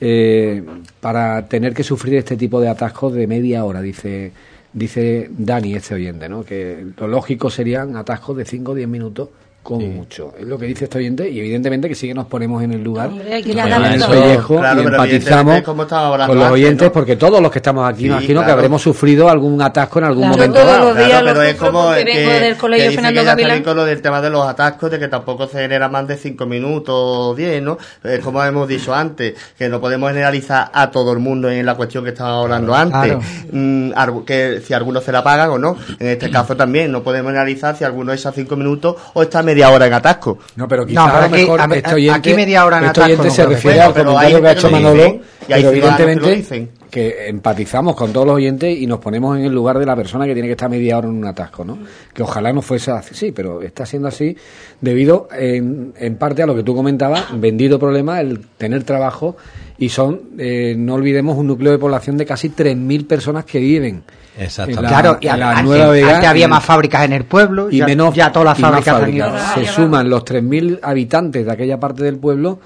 eh, para tener que sufrir este tipo de atascos de media hora, dice dice Dani, este oyente, ¿no? Que lo lógico serían atascos de 5 o 10 minutos como mucho. Es lo que dice este oyente y evidentemente que sí que nos ponemos en el lugar Hombre, hay que en el la pellejo Claro, y empatizamos con los oyentes ¿no? porque todos los que estamos aquí Sí, imagino que claro. habremos sufrido algún atasco en algún Claro. momento todos los días pero es sufro como que, vengo del colegio que Fernando que Gavilán. con lo del tema de los atascos, de que tampoco se genera más de cinco minutos o diez, ¿no? Es como hemos dicho antes, que no podemos generalizar a todo el mundo en la cuestión que estábamos hablando antes, Claro. Mm, que si algunos se la pagan o no. En este caso también, no podemos generalizar si alguno echa cinco minutos o está media hora en atasco. No, pero No, quizás pero a lo aquí- mejor a este oyente, aquí media hora en este atasco no se refiere sea. al comentario que ha hecho Manolo, y pero ciudadanos que evidentemente dicen. que empatizamos con todos los oyentes y nos ponemos en el lugar de la persona que tiene que estar media hora en un atasco, ¿no? Que ojalá no fuese así, pero está siendo así debido en, en parte a lo que tú comentabas, vendido problema, el tener trabajo y son, eh, no olvidemos, un núcleo de población de casi 3.000 personas que viven. Exactamente. La- claro, y en la antes, Nueva Vega, antes había más fábricas en el pueblo y ya, menos ya todas las fábricas, han fábricas. ido. se suman los 3.000 habitantes de aquella parte del pueblo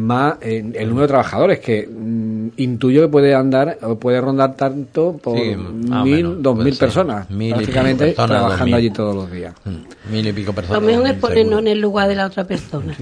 más eh, el número de trabajadores que mm, intuyo que puede andar o puede rondar tanto por Sí, mil, menos, dos mil ser. personas Mil prácticamente personas, trabajando allí todos los días Mm, Mil y pico Lo personas. mejor es ponernos en el lugar de la otra persona.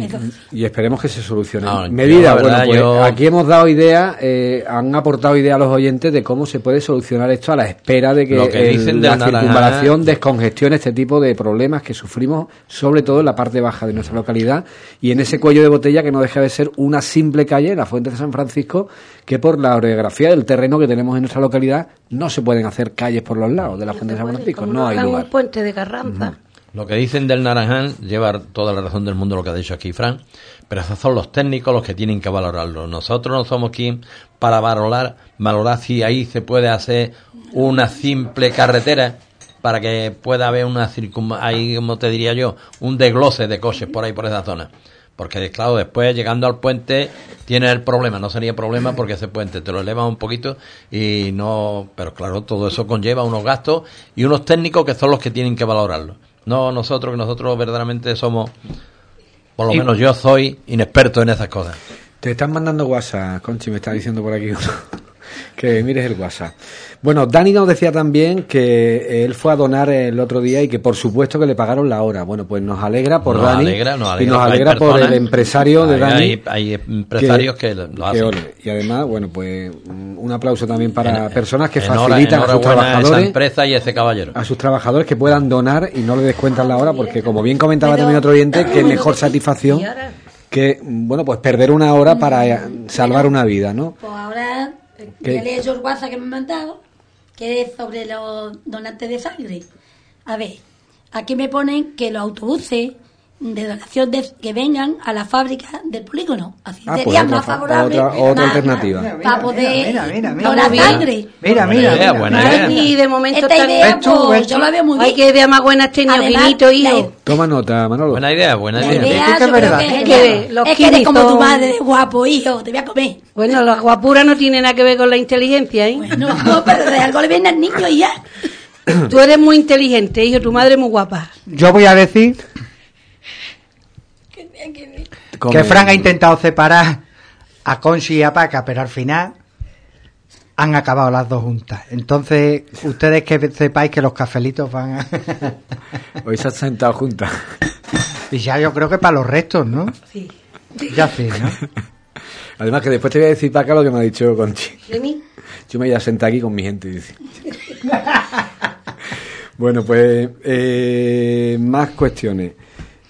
y esperemos que se solucione No, yo, medida bueno pues yo- aquí hemos dado ideas eh, han aportado ideas a los oyentes de cómo se puede solucionar esto a la espera de que, Lo que el- dicen de la circunvalación descongestione este tipo de problemas que sufrimos sobre todo en la parte baja de nuestra localidad y en ese cuello de botella que no deja de ser una simple calle la fuente de San Francisco que por la orografía del terreno que tenemos en nuestra localidad no se pueden hacer calles por los lados de la fuente de San Francisco no hay lugar un puente de Carranza. Lo que dicen del Naranjal lleva toda la razón del mundo lo que ha dicho aquí Fran, pero esos son los técnicos los que tienen que valorarlo. Nosotros no somos quien para valorar, valorar si ahí se puede hacer una simple carretera para que pueda haber una circun ahí como te diría yo, un desglose de coches por ahí por esa zona. Porque claro, después llegando al puente tienes el problema, no sería problema porque ese puente te lo elevas un poquito y no, pero claro, todo eso conlleva unos gastos y unos técnicos que son los que tienen que valorarlo. No nosotros, que nosotros verdaderamente somos, por lo menos yo soy inexperto en esas cosas. Te están mandando WhatsApp, Conchi, me está diciendo por aquí uno. Que mires el WhatsApp. Bueno, Dani nos decía también que él fue a donar el otro día y que por supuesto que le pagaron la hora. Bueno, pues nos alegra por Nos Dani alegra, nos y alegra nos que hay alegra por personas- el empresario de hay- Dani. hay- hay empresarios que lo hacen. Y además, bueno, pues mm, un aplauso también para En- personas que facilitan a sus enhorabuena esa trabajadores empresa y ese caballero. a sus trabajadores que puedan donar y no le descuentan la hora porque como bien comentaba también otro oyente que mejor satisfacción que bueno pues perder una hora para eh, salvar una vida no Pues ahora ya leí yo el WhatsApp que me han mandado, que es sobre los donantes de sangre. A ver, aquí me ponen que los autobuses de donación de- que vengan a la fábrica del polígono. Así Ah, pues sería otra más fa- favorable. otra- otra más- alternativa. más- Mira, Para poder mira, mira, mira, donar mira. sangre. Mira, Buena mira, idea, mira. buena idea. Y de momento Esta idea, ¿Ves tú? pues, ¿Ves yo la veo muy Hay bien. que ideas más buenas este Además, ñoquinito, la- hijo. toma nota Manolo Buena idea, buena idea. idea, Es que es yo creo verdad. que es que los Es que eres como tu madre, guapo, hijo, te voy a comer. Bueno, la guapura no tiene nada que ver con la inteligencia, ¿eh? Bueno, no, pero de algo le viene al niño y ya. Tú eres muy inteligente, hijo, tu madre es muy guapa. Yo voy a decir que Fran ha intentado separar a Conchi y a Paca, pero al final han acabado las dos juntas. Entonces, ustedes que sepáis que los cafelitos van a... hoy se han sentado juntas y ya yo creo que para los restos, ¿no? Sí. Ya sí, ¿no? Además que después te voy a decir para acá lo que me ha dicho Conchi. Yo me voy a sentar aquí con mi gente, dice. bueno, pues eh, más cuestiones.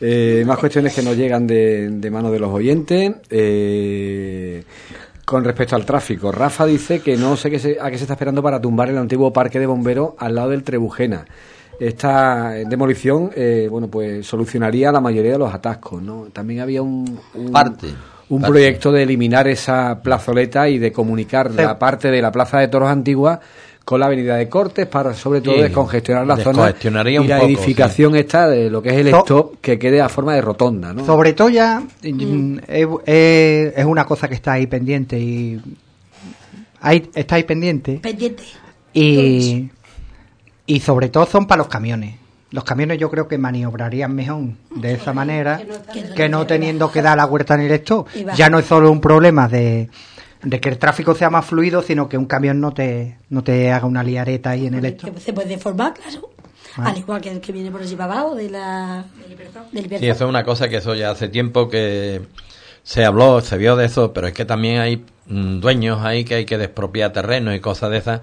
Eh, más cuestiones que nos llegan de, de mano de los oyentes. Eh, con respecto al tráfico, Rafa dice que no sé qué se, a qué se está esperando para tumbar el antiguo parque de bomberos al lado del Trebujena. Esta demolición, eh, bueno, pues solucionaría la mayoría de los atascos, ¿no? También había un, un Parte. un Parte. proyecto de eliminar esa plazoleta y de comunicar la parte de la Plaza de Toros Antigua con la Avenida de Cortes para sobre todo Sí, descongestionar la zona y un la poco, edificación esta de lo que es el So- stop que quede a forma de rotonda, ¿no? Sobre todo ya mm, es, es- es una cosa que está ahí pendiente y ahí está ahí pendiente Pendiente. y y sobre todo son para los camiones. Los camiones yo creo que maniobrarían mejor de esa manera que no teniendo que dar la vuelta en el stop. Ya no es solo un problema de, de que el tráfico sea más fluido, sino que un camión no te no te haga una liareta ahí en el. Que se puede deformar, claro. Ah. Al igual que el que viene por allí para abajo de la... Del Sí, Libertad. eso es una cosa que eso ya hace tiempo que se habló, se vio de eso, pero es que también hay mm, dueños ahí que hay que despropiar terrenos y cosas de esas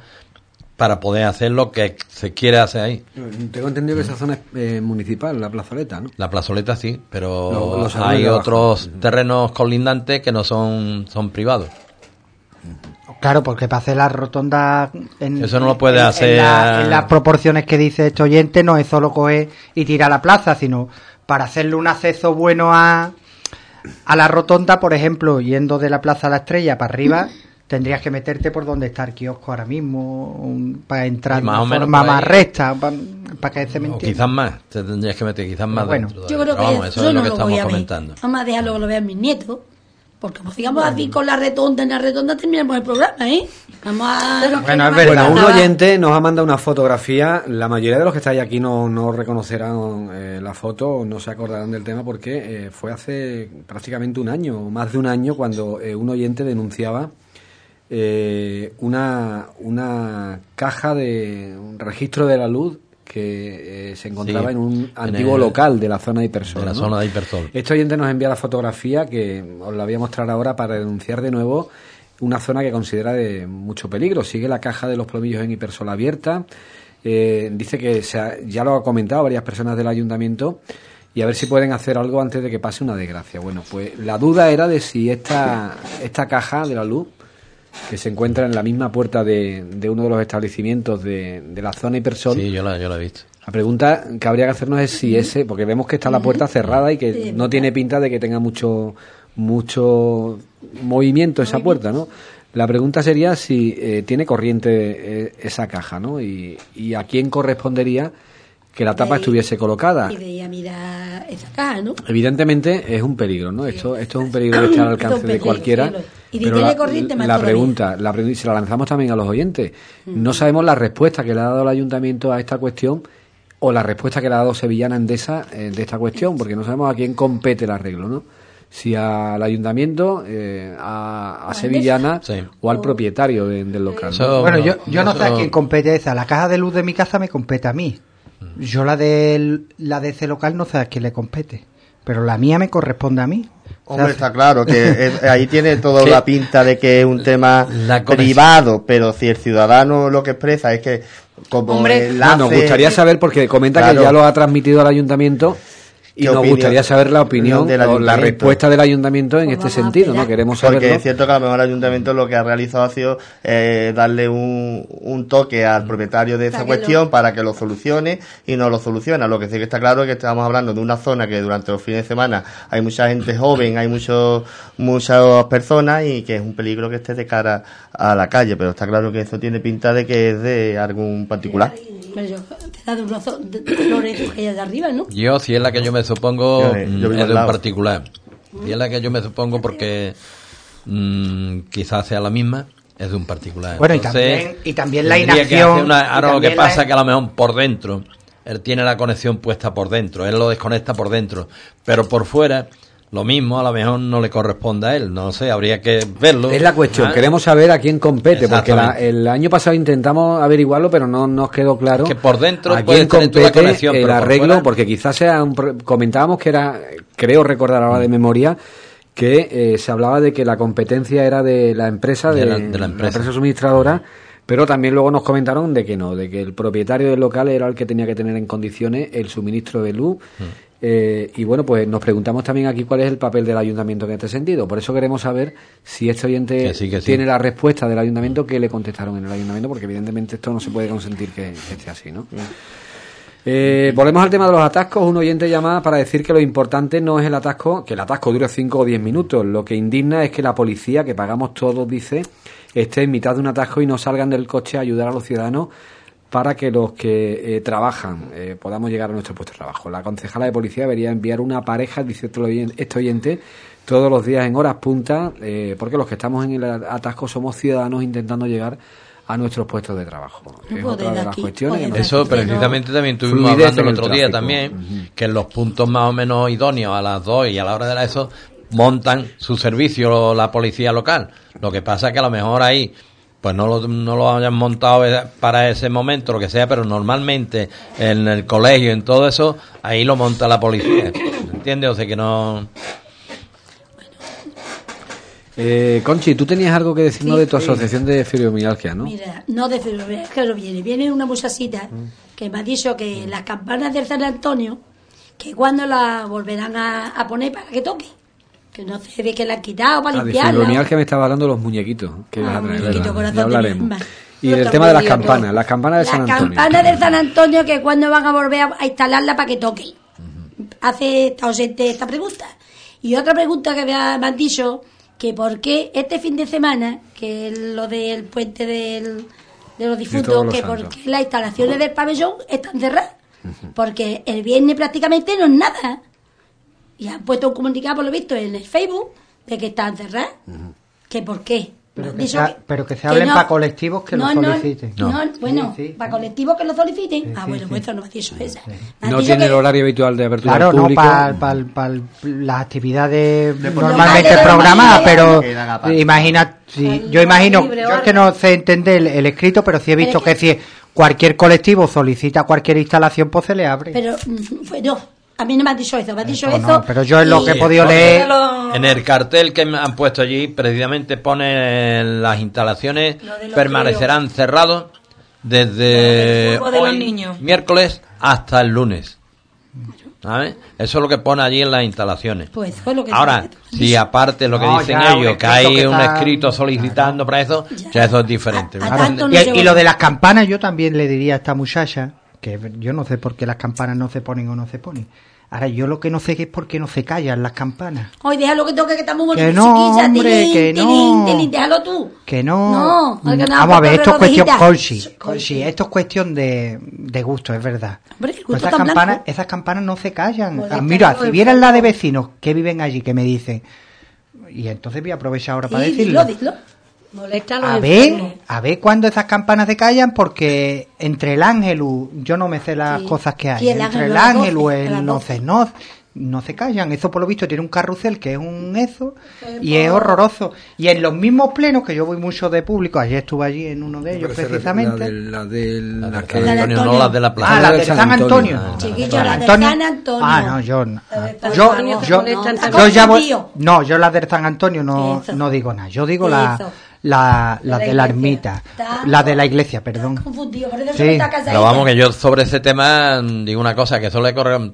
para poder hacer lo que se quiere hacer ahí. Tengo entendido que esa zona es eh, municipal, la plazoleta, ¿no? La plazoleta sí, pero Lo- hay otros terrenos colindantes que no son, son privados. Claro, porque para hacer la rotonda en, Eso no lo puede en- en hacer- la- en las proporciones que dice este oyente no es solo coger y tirar a la plaza, sino para hacerle un acceso bueno a, a la rotonda, por ejemplo, yendo de la Plaza a la Estrella para arriba, tendrías que meterte por donde está el kiosco ahora mismo un- para entrar de o menos forma más recta, para, para que se me O entienda. quizás más, te tendrías que meter quizás más Bueno, dentro. Yo creo que vamos, eso yo es lo no que lo voy estamos a ver. comentando. Vamos a dejarlo que lo vean mis nietos. Porque como sigamos así con la retonda en la retonda, terminamos el programa, ¿eh? Vamos a... Bueno, es Bueno, verdad. un oyente nos ha mandado una fotografía. La mayoría de los que estáis aquí no, no reconocerán eh, la foto, o no se acordarán del tema porque eh, fue hace prácticamente un año, o más de un año, cuando eh, un oyente denunciaba eh, una, una caja de un registro de la luz que eh, se encontraba Sí, en un en antiguo el- local de la zona de Hipersol. de la ¿no? zona de Hipersol. Este oyente nos envía la fotografía que os la voy a mostrar ahora para denunciar de nuevo una zona que considera de mucho peligro. Sigue la caja de los plomillos en Hipersol abierta. Eh, dice que se ha- ya lo ha comentado varias personas del ayuntamiento y a ver si pueden hacer algo antes de que pase una desgracia. Bueno, pues la duda era de si esta, esta caja de la luz que se encuentra en la misma puerta de, de uno de los establecimientos de, de la zona Hipersol. Sí, yo la, yo la he visto. La pregunta que habría que hacernos es si ese, porque vemos que está la puerta cerrada y que no tiene pinta de que tenga mucho mucho movimiento esa puerta, ¿no? La pregunta sería si eh, tiene corriente eh, esa caja, ¿no? Y, y a quién correspondería que la tapa De- estuviese colocada. Y de ir a mirar esa caja, ¿no? Evidentemente es un peligro, ¿no? Esto, esto es un peligro que está al alcance de cualquiera. Y la, corriente, más la todavía. pregunta, la pregunta, y se la lanzamos también a los oyentes. No sabemos la respuesta que le ha dado el ayuntamiento a esta cuestión o la respuesta que le ha dado Sevillana Endesa eh, de esta cuestión, porque no sabemos a quién compete el arreglo, ¿no? Si al ayuntamiento, eh, a, a Sevillana Sí. o al propietario de- del local. Bueno, yo, yo no sé a quién compete esa. La caja de luz de mi casa me compete a mí. Yo la de la de ese local no sé a quién le compete. Pero la mía me corresponde a mí. Hombre, está claro que es- ahí tiene toda la pinta de que es un tema privado, pero si el ciudadano lo que expresa es que como Hombre. enlace, nos gustaría saber, porque comenta Claro. que ya lo ha transmitido al ayuntamiento, y ¿Qué nos opinión? gustaría saber la opinión o la respuesta del ayuntamiento en Pues este sentido, ¿no? Queremos Porque saberlo. es cierto que a lo mejor el ayuntamiento lo que ha realizado ha sido eh, darle un, un toque al propietario de esa Para que lo- cuestión para que lo solucione y no lo soluciona. Lo que sí que está claro es que estamos hablando de una zona que durante los fines de semana hay mucha gente joven, hay muchos muchas personas y que es un peligro que esté de cara a la calle. Pero está claro que eso tiene pinta de que es de algún particular. Pero yo, te da de unos zo- de- de flores que hay de arriba, ¿no? Yo, si es la que yo me supongo, Yo, yo un lado. particular. Si es la que yo me supongo porque mm, quizás sea la misma, es de un particular. Bueno, y Entonces, también- y también la inacción- una- y ahora lo que la- pasa es que a lo mejor por dentro, él tiene la conexión puesta por dentro, él lo desconecta por dentro, pero por fuera, lo mismo a lo mejor no le corresponde a él, no sé, habría que verlo. Es la cuestión, Ah, queremos saber a quién compete, porque la- el año pasado intentamos averiguarlo, pero no nos quedó claro que por dentro a quién compete conexión, el por arreglo, porque quizás sea un... Comentábamos que era, creo recordar ahora de memoria, que eh, se hablaba de que la competencia era de la empresa, de, la, empresa. suministradora, pero también luego nos comentaron de que no, de que el propietario del local era el que tenía que tener en condiciones el suministro de luz. Mm. Eh, y bueno, pues nos preguntamos también aquí cuál es el papel del ayuntamiento en este sentido. Por eso queremos saber si este oyente tiene la respuesta del ayuntamiento que le contestaron en el ayuntamiento, porque evidentemente esto no se puede consentir que, esté así, ¿no? Eh, volvemos al tema de los atascos. Un oyente llama para decir que lo importante no es el atasco, que el atasco dure 5 o 10 minutos. Lo que indigna es que la policía, que pagamos todos, dice, esté en mitad de un atasco y no salgan del coche a ayudar a los ciudadanos para que los que eh, trabajan eh, podamos llegar a nuestro puesto de trabajo. La concejala de policía debería enviar una pareja, dice este oyente, todos los días en horas punta, porque los que estamos en el atasco somos ciudadanos intentando llegar a nuestros puestos de trabajo. Es otra de las cuestiones. Eso precisamente también tuvimos hablando el otro día también, que en los puntos más o menos idóneos a las dos y a la hora de la ESO montan su servicio la policía local. Lo que pasa es que a lo mejor ahí pues no lo, no lo hayan montado para ese momento, lo que sea, pero normalmente en el colegio, en todo eso, ahí lo monta la policía. ¿Entiendes? O sea que no... Eh, Conchi, tú tenías algo que decirnos de tu asociación de fibromialgia, ¿no? Mira, no de fibromialgia, no viene. Viene una muchachita que me ha dicho que las campanas del San Antonio, que cuando las volverán a, poner para que toque. Que no se ve que la han quitado para ah, limpiarla. De fibromialgia me estaba hablando de los muñequitos. Que ah, ya hablaremos. Y el tema de las campanas, las campanas del San Antonio. Las campanas del San Antonio que cuando van a volver a instalarla para que toque. Hace esta, esta pregunta. Y otra pregunta que me han dicho que por qué este fin de semana, que es lo del puente del, de los difuntos, que por qué las instalaciones del pabellón están cerradas. Porque el viernes prácticamente no es nada. Y han puesto un comunicado, por lo visto, en el Facebook de que están cerradas. ¿Que por qué? Pero que, pero que se hablen para colectivos que lo soliciten. No, bueno, para colectivos que lo soliciten. ah, bueno, pues esto no ha dicho esa. No tiene el horario habitual de apertura Claro, no para las actividades normalmente programadas, pero imagina, yo imagino, yo es que no sé entender el, escrito, pero sí he visto que, si cualquier colectivo solicita cualquier instalación, pues se le abre. Pero, bueno, mm, a mí no me han dicho eso, me han dicho eso. pero yo es lo que he podido leer. En el cartel que me han puesto allí, precisamente pone las instalaciones permanecerán cerrados desde hoy, miércoles hasta el lunes. ¿Sabes? Eso es lo que pone allí en las instalaciones. Pues fue lo que Ahora, si aparte lo que dicen ellos, que hay un escrito solicitando para eso, ya. eso es diferente. y, y, lo de las campanas, yo también le diría a esta muchacha que yo no sé por qué las campanas no se ponen o no se ponen. Ahora, yo lo que no sé es por qué no se callan las campanas. Oye, déjalo que toque, que estamos muy Que no, hombre, que no. déjalo tú. Que no. no Vamos a ver, esto es cuestión, Colsi, esto es cuestión de, de gusto, es verdad. Hombre, esas, campanas, esas campanas no se callan. Ah, mira, si vieran la de vecinos que viven allí, que me dicen, y entonces voy a aprovechar ahora para decirlo. Dilo, a ver, a ver cuándo esas campanas se callan, porque entre el ángel, yo no me sé las cosas que hay. entre el ángel el no sé, no, no se callan. Eso por lo visto tiene un carrusel que es un eso y es horroroso. Y en los mismos plenos, que yo voy mucho de público, ayer estuve allí en uno de ellos precisamente. La de no la de la plaza. Ah, la de San Antonio. Chiquillo, la de San Antonio. Ah, no, yo no. Yo, yo, yo, ya voy, no, yo la de San Antonio no, no digo nada. Yo digo la la, la, de la ermita, la de la iglesia, perdón. Sí. Pero vamos, que yo sobre ese tema digo una cosa, que eso le corre,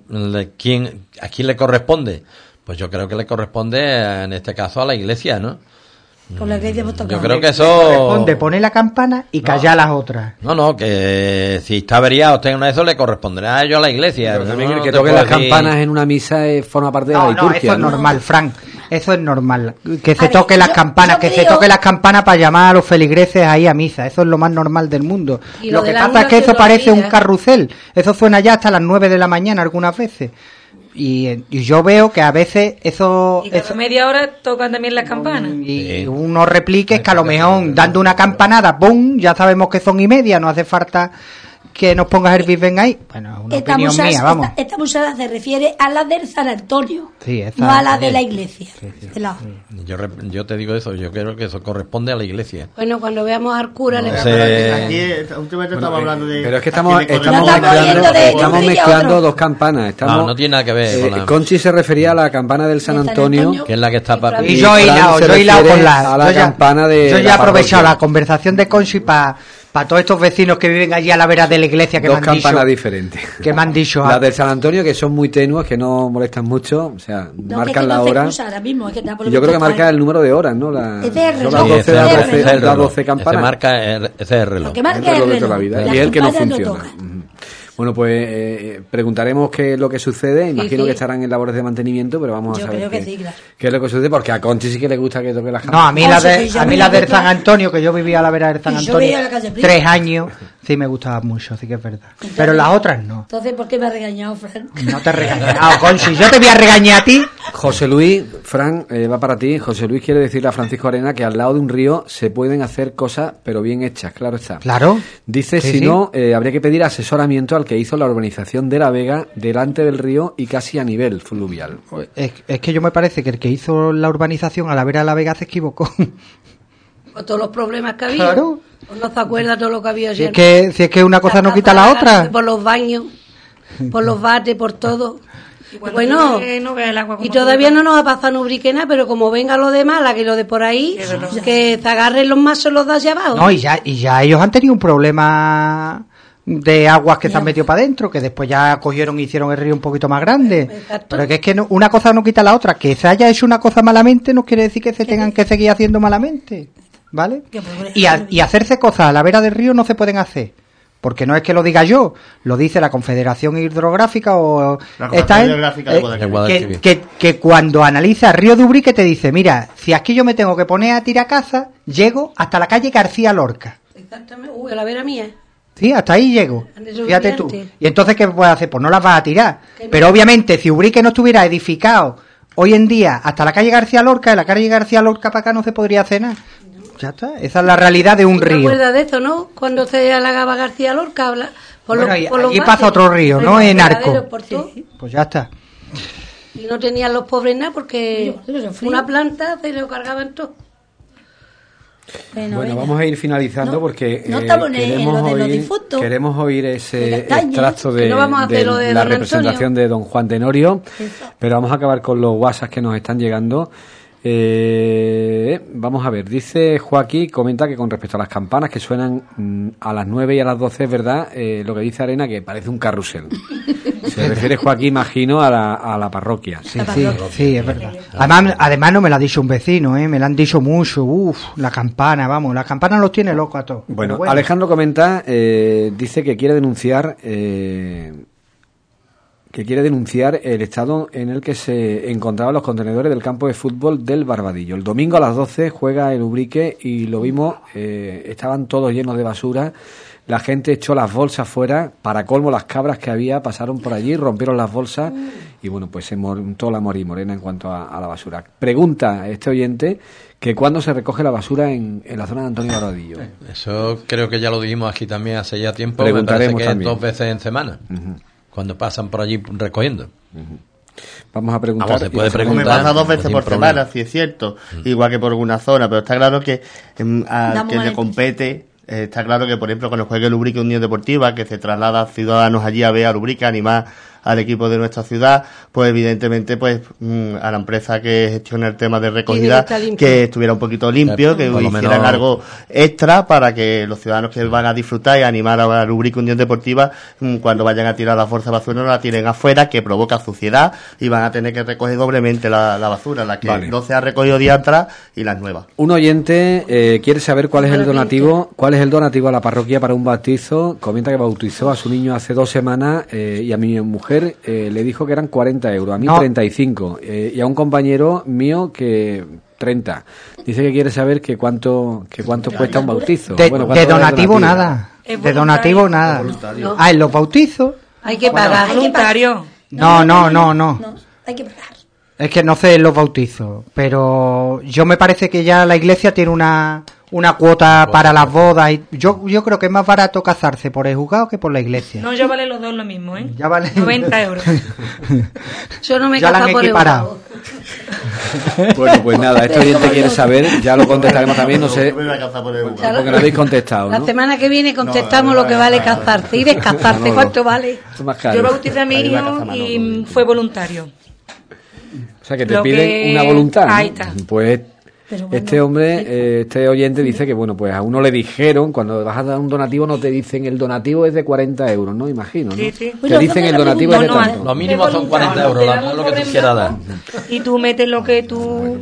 ¿quién, ¿a quién le corresponde? Pues yo creo que le corresponde, en este caso, a la iglesia, ¿no? la iglesia Yo creo que eso... Corresponde poner la campana y callar las otras. No, no, que si está averiado usted en eso, le corresponderá a ellos a la iglesia. que toque las campanas en una misa eh, forma parte de la liturgia. eso es normal, Frank. Eso es normal. Que se toque las campanas, que se toque las campanas para llamar a los feligreses ahí a misa. Eso es lo más normal del mundo. Lo, que pasa es que eso parece un carrusel. Eso suena ya hasta las 9 de la mañana algunas veces. Y, yo veo que a veces eso... Y media hora tocan también las campanas. Y unos repliques que a lo mejor dando una campanada, ¡pum! Ya sabemos que son y media, no hace falta que nos pongas el Big ahí. Bueno, una Esta opinión mía, vamos. esta, esta musada se refiere a la del San Antonio, Sí, esa- no a la de la iglesia. de la- Yo, re- yo te digo eso, yo creo que eso corresponde a la iglesia. Bueno, cuando veamos al cura le No vamos sé. Aquí, eh, últimamente estamos hablando de. Pero es que estamos, le estamos mezclando, de estamos dos campanas. Estamos, No, no tiene nada que ver eh, con la- Conchi se refería a la campana del San Antonio. Que es la que está para... Y Y yo he hilado, yo he hilado con la, a la yo ya- campana de Yo ya he aprovechado la conversación de Conchi para todos estos vecinos que viven allí a la vera de la iglesia que dos me han campanas dicho. diferentes. Que me han dicho. Las del San Antonio, que son muy tenues, que no molestan mucho, o sea, No, marcan que es que la no se hora. ahora mismo, es que yo creo que marca el número de horas, ¿no? La, Es de reloj. las Sí, 12, ese las es el- 12, ese es el las reloj. 12 Ese campanas. marca el- ese es el reloj. Lo que marca Es el es reloj la vida. Y el que campanas no funciona. Bueno, pues eh, preguntaremos qué es lo que sucede. Imagino sí. que estarán en labores de mantenimiento, pero vamos Yo a saber creo que qué, sí, claro. qué es lo que sucede, porque a Conchi sí que le gusta que toque las No, campanas. a mí la de, yo a mí la del gusta. San Antonio, que yo vivía a la vera del San yo Antonio la tres años, sí me gustaba mucho, sí que es verdad. Pero las otras no. Entonces, ¿por qué me ha regañado, Fran? No te regañes. Ah, Conchi, yo te voy a regañar a ti. José Luis, Fran, eh, va para ti. José Luis quiere decirle a Francisco Arena que al lado de un río se pueden hacer cosas, pero bien hechas, claro está. Claro. Dice, Sí, si sí. no, eh, habría que pedir asesoramiento al que hizo la urbanización de La Vega delante del río y casi a nivel fluvial. Es, es que yo me parece que el que hizo la urbanización a la vera de la Vega se equivocó. Con todos los problemas que había. Claro. ¿O no se acuerda todo lo que había Si es ayer? que, si es que una cosa no quita la otra. Por los baños, por los bates, por todo. Y Bueno, llueve, no vea el agua y todavía no nos ha pasado nubriquena, pero como venga lo de mala, que lo de por ahí, que se agarren los mazos los de allá abajo. No, y ya, y ya ellos han tenido un problema de aguas que se han metido para adentro, que después ya cogieron y hicieron el río un poquito más grande. Exacto. Pero que es que no- una cosa no quita la otra. Que se haya hecho una cosa malamente no quiere decir que se tengan que seguir haciendo malamente. ¿Vale? Pobre- Y, a- y hacerse cosas a la vera del río no se pueden hacer. Porque no es que lo diga yo, lo dice la Confederación Hidrográfica o La esta Confederación es- Hidrográfica de eh, Guadalquivir. De Guadalquivir. que, que, que cuando analiza Río de Ubrique te dice, mira, si aquí yo me tengo que poner a tirar caza, llego hasta la calle García Lorca. Exactamente. Uy, a la vera mía. Sí, hasta ahí llego. Fíjate tú. Y entonces, ¿qué puedes hacer? Pues no las vas a tirar. Pero obviamente, si Ubrique no estuviera edificado hoy en día hasta la calle García Lorca, de la calle García Lorca para acá no se podría hacer nada. Ya está. Esa es la realidad de un ¿Te río. acuerdas de eso, no? Cuando se halagaba García Lorca, habla, por Bueno, los, y- los pasa otro río, ¿no? En Arco. Pues ya está. Y no tenían los pobres nada porque una planta se lo cargaban todo. Bueno, vamos a ir finalizando No, porque no eh, estamos en- en queremos, lo de los oír, difuntos. queremos oír De ese extracto de, no vamos a hacer de lo de la representación Antonio. de don Juan Tenorio, Eso. pero vamos a acabar con los WhatsApp que nos están llegando. Eh, vamos a ver, dice Joaquín, comenta que con respecto a las campanas que suenan mm, a las 9 y a las 12, es verdad, eh, lo que dice Arena que parece un carrusel. Se refiere Joaquín, imagino, a la, a la parroquia. Sí, sí, sí, es verdad. Además, además no me lo ha dicho un vecino, ¿eh? me lo han dicho mucho. Uf, la campana, vamos, la campana los tiene locos a todos. Bueno, Alejandro comenta, eh, dice que quiere denunciar eh, que quiere denunciar el estado en el que se encontraban los contenedores del campo de fútbol del Barbadillo. El domingo a las 12 juega el Ubrique y lo vimos, eh, estaban todos llenos de basura. La gente echó las bolsas fuera, para colmo las cabras que había pasaron por allí, rompieron las bolsas y bueno, pues se montó la morí morena en cuanto a, a la basura. Pregunta este oyente que cuándo se recoge la basura en, en la zona de Antonio Barbadillo. Eso creo que ya lo dijimos aquí también hace ya tiempo. Me parece que también. dos veces en semana. Cuando pasan por allí recogiendo. Vamos a preguntar. Vamos, se puede hacemos- Me preguntar. pasa dos veces por problema. semana, si es cierto, igual que por alguna zona, pero está claro que em, a que le compete, eh, está claro que por ejemplo cuando juegue el Ubrique Unión Deportiva, que se traslada ciudadanos allí a ver a animar al equipo de nuestra ciudad, pues evidentemente pues mm, a la empresa que gestiona el tema de recogida, que estuviera un poquito limpio, que hicieran menos- algo extra para que los ciudadanos que van a disfrutar y animar a la Ubrique Unión Deportiva, mm, cuando vayan a tirar la fuerza de basura no la tienen afuera, que provoca suciedad y van a tener que recoger doblemente la, la basura, la que Vale. no se ha recogido día atrás y las nuevas. Un oyente eh, quiere saber cuál es el donativo, cuál es el donativo a la parroquia para un bautizo. Comenta que bautizó a su niño hace dos semanas eh, y a mi mujer eh, le dijo que eran 40 euros, a mí No. 35 eh, y a un compañero mío que 30. Dice que quiere saber que cuánto que cuánto cuesta un bautizo. De, Bueno, donativo nada. De donativo nada. No. Ah, en los bautizos. Hay que pagar. Voluntario. No, no, no, no. No, hay que pagar. Es que no sé en los bautizos, pero yo me parece que ya la iglesia tiene una, una cuota para las bodas. Y yo, yo creo que es más barato casarse por el juzgado que por la iglesia. No, ya vale los dos lo mismo, ¿eh? Ya vale. 90 euros. Yo no me Ya la caso han por equiparado. Euro. Bueno, pues nada, este oyente quiere saber, ya lo contestaremos también, no sé, Yo me voy a casar por el juzgado. Claro. porque no habéis contestado, La semana que viene contestamos No, lo que vale casarse y descasarse. No, ¿Cuánto vale? Esto. Yo bauticé a mi hijo y fue voluntario. O sea, que te Lo piden que- una voluntad. ¿no? Ahí está. Pues bueno, este hombre, eh, este oyente dice que, bueno, pues a uno le dijeron, cuando vas a dar un donativo, no te dicen el donativo es de 40 euros, ¿no? Imagino, ¿no? Sí, sí. Te Bueno, dicen el no, donativo es de no, no, tanto. Lo mínimo son 40 euros, la- lo que tú quieras dar. Y tú metes lo que tú...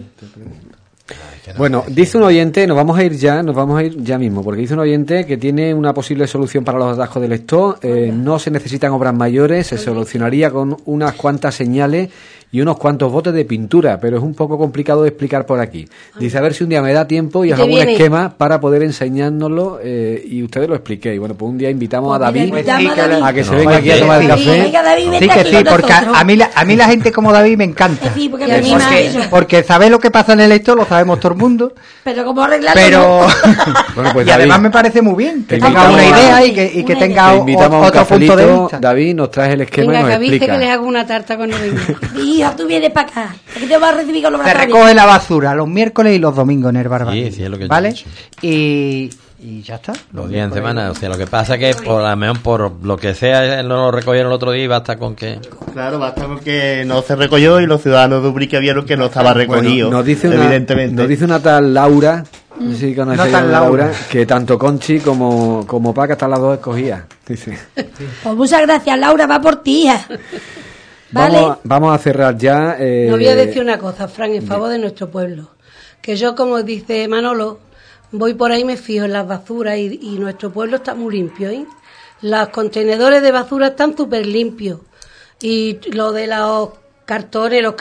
Bueno, dice un oyente, nos vamos a ir ya, nos vamos a ir ya mismo, porque dice un oyente que tiene una posible solución para los atascos del stock. eh, no se necesitan obras mayores, se solucionaría con unas cuantas señales y unos cuantos botes de pintura, pero es un poco complicado de explicar por aquí. Dice, a ver si un día me da tiempo y ¿Y os hago un esquema para poder enseñárnoslo eh, y ustedes lo expliquéis. Bueno, pues un día invitamos a Pues David invitamos a que David. a que se venga aquí a sí, tomar el café. Sí que sí, con porque a, a mí, la- a mí la gente como David me encanta. Sí, porque me porque, porque sabe lo que pasa en el esto, lo sabemos todo el mundo. Pero como arreglarlo. Pero. Bueno, pues y además David, me parece muy bien que te tenga una idea y que, y que tenga otro punto de vista. David, nos traes el esquema Venga, y que nos avise explica. que les hago una tarta cuando venga. Hija, tú vienes para acá. Aquí te vas a recibir con los Se brazos recoge la basura los miércoles y los domingos en el barba. Sí, sí, es lo que yo ¿Vale? Y, y ya está. Los días en semana, o sea, lo que pasa es que por, a lo mejor por lo que sea, no lo recogieron el otro día y basta con que... Claro, basta con que no se recogió y los ciudadanos de Ubrique vieron que no estaba recogido. Bueno, nos dice una, evidentemente. Nos dice una tal Laura, no sé si conocéis No tan a Laura. que tanto Conchi como, como Paca están las dos escogidas. Dice. Pues muchas gracias, Laura, va por ti. Vale. Vamos, a- vamos a cerrar ya. eh, No voy a decir una cosa, Fran, en favor de nuestro pueblo. Que yo, como dice Manolo, voy por ahí me fijo en las basuras y, y nuestro pueblo está muy limpio, ¿eh? Los contenedores de basura están súper limpios. Y lo de los cartones, los.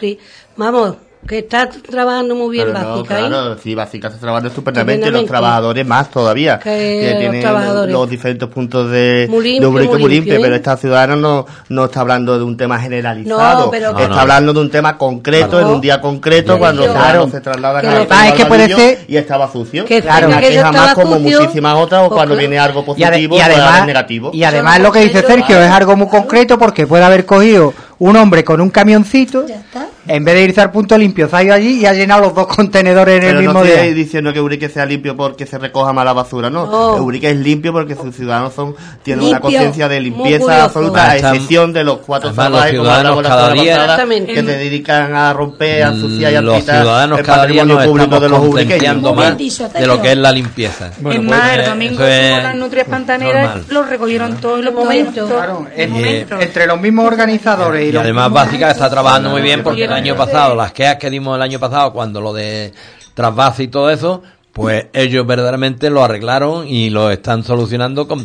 Vamos, que está trabajando muy bien Pero no, Básica, ¿eh? claro, sí, Básica se trabajando estupendamente, los trabajadores más todavía, Que tienen los diferentes puntos de, Muy de limpio, pero ¿eh? esta ciudadana no, no está hablando de un tema generalizado, No, pero- está No, no. hablando de un tema concreto, Claro. en un día concreto, cuando Claro. se trasladan Que a es que puede ser- y estaba sucio, Que Claro. una queja más como sucio, muchísimas otras, o pues cuando claro. viene algo positivo, y además, negativo. y además lo que dice Sergio es algo muy concreto porque puede haber cogido un hombre con un camioncito, Ya está. En vez de irse al punto limpio, se ha ido allí y ha llenado los dos contenedores en Pero el no mismo estoy día. diciendo que Urique sea limpio porque se recoja mala basura, no. No. Urique es limpio porque sus ciudadanos son tienen una Limpio. conciencia de limpieza absoluta, a excepción de los cuatro además, los salvajes como ciudadanos hablamos la cada semana que se dedican a romper, a ensuciar y a los quitar ciudadanos el cada día patrimonio nos público de los concienciando más de lo que es la limpieza. es pues, más, el eh, domingo las nutrias pantaneras los recogieron todos los momentos. momentos. Claro, en- momentos. entre los mismos organizadores y, Y los además Básica está trabajando muy bien porque año pasado, las quejas que dimos el año pasado cuando lo de trasvase y todo eso, pues ellos verdaderamente lo arreglaron y lo están solucionando com-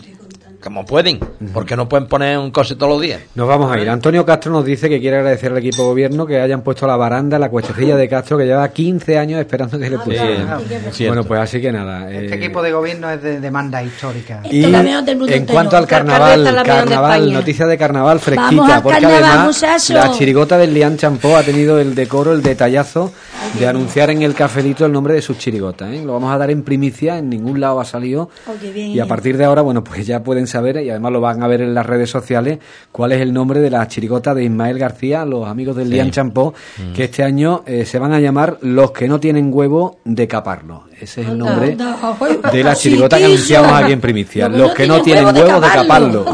como pueden, porque no pueden poner un coche todos los días. Nos vamos a ir. Antonio Castro nos dice que quiere agradecer al equipo de gobierno que hayan puesto la baranda, la cuestecilla de Castro, que lleva 15 años esperando que le pusiera. cierto. bueno, pues así que nada. Este eh, equipo de gobierno es de demanda histórica. Esto Y en cuanto al carnaval, carnaval, noticia de carnaval fresquita, porque además la chirigota del Lian Champó ha tenido el decoro, el detallazo de anunciar en el cafelito el nombre de sus chirigotas. ¿eh? Lo vamos a dar en primicia, en ningún lado ha salido. Y a partir de ahora, bueno, pues ya pueden saber, y además lo van a ver en las redes sociales, cuál es el nombre de la chirigota de Ismael García, los amigos del Sí. Lian Champó, que este año eh, se van a llamar Los que no tienen huevo de caparlo. Ese es el nombre de la chirigota que anunciamos aquí en primicia. Los Los que no tienen huevos de caparlo.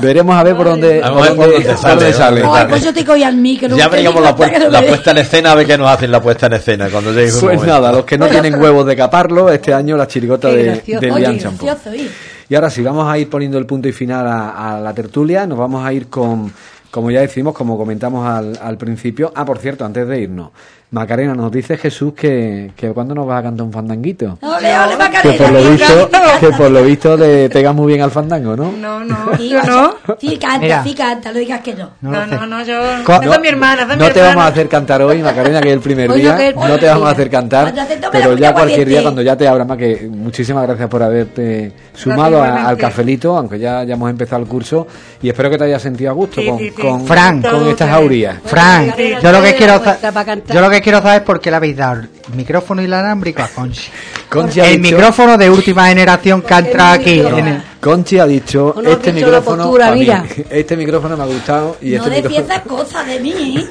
Veremos a ver por dónde, por sale, sale. Ay, pues yo te cogí al micro. Ya veríamos la, puesta, la puesta en escena, a ver qué nos hacen la puesta en escena cuando llegue Pues nada, los que no tienen huevos de caparlo, este año la chirigota de, Oye, Lian Champó. Y ahora sí, vamos a ir poniendo el punto y final a, a la tertulia. Nos vamos a ir con, como ya decimos, como comentamos al, al principio. Ah, por cierto, antes de irnos, Macarena, nos dice Jesús que, que cuando nos vas a cantar un fandanguito. Ole, ole, Que Macarena. por lo visto, que por lo visto le pegas muy bien al fandango, ¿no? No, no, Sí, yo vaya. no. Sí, canta, Mira. sí, canta, no digas que no. No lo No, no, no, yo. Co- es mi hermana, esa es mi No te vamos a hacer cantar hoy, Macarena, que es el primer día. que- No te vamos a hacer cantar. te Pero ya cualquier día, cuando ya te abra más, que muchísimas gracias por haberte sumado a- al cafelito, aunque ya, ya hemos empezado el curso. Y espero que te hayas sentido a gusto Sí, con, sí, sí. con, Fran. con estas aurías. Fran, Venga, yo lo que quiero yo lo que quiero saber por qué le habéis dado el micrófono inalámbrico a Conchi. Conchi el dicho- micrófono de última generación que ha entrado aquí. No, en el- Conchi ha dicho, este micrófono, postura, mí. este micrófono me ha gustado y no este decís micrófono... cosas de mí, ¿eh?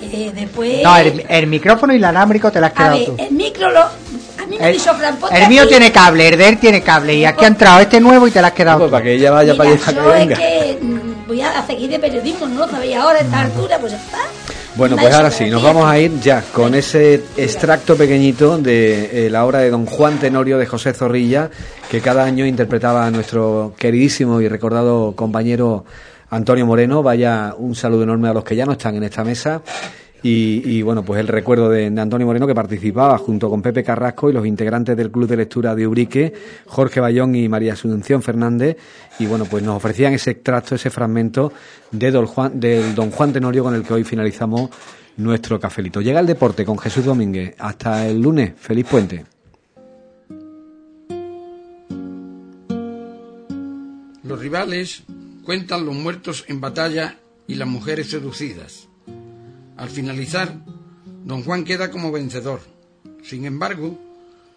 Que después... No, el, el micrófono inalámbrico te lo has A quedado ver, tú. el micro lo... A mí me ha El, dicho Fran, ponte el mío aquí. tiene cable, el de él tiene cable. Y aquí ha entrado este nuevo y te lo has quedado Pues para que ella vaya Mira, para allá yo que es venga. que mm, voy a seguir de periodismo, no lo sabéis ahora a esta altura, pues está. Bueno, pues ahora sí, nos vamos a ir ya con ese extracto pequeñito de eh, la obra de Don Juan Tenorio de José Zorrilla, que cada año interpretaba a nuestro queridísimo y recordado compañero Antonio Moreno. Vaya un saludo enorme a los que ya no están en esta mesa. Y, bueno, pues el recuerdo de, Antonio Moreno que participaba junto con Pepe Carrasco y los integrantes del Club de Lectura de Ubrique, Jorge Bayón y María Asunción Fernández. Y bueno, pues nos ofrecían ese extracto, ese fragmento de del Don Juan Tenorio con el que hoy finalizamos nuestro cafelito. Llega el deporte con Jesús Domínguez. Hasta el lunes. Feliz puente. Los rivales cuentan los muertos en batalla y las mujeres seducidas. Al finalizar, don Juan queda como vencedor. Sin embargo,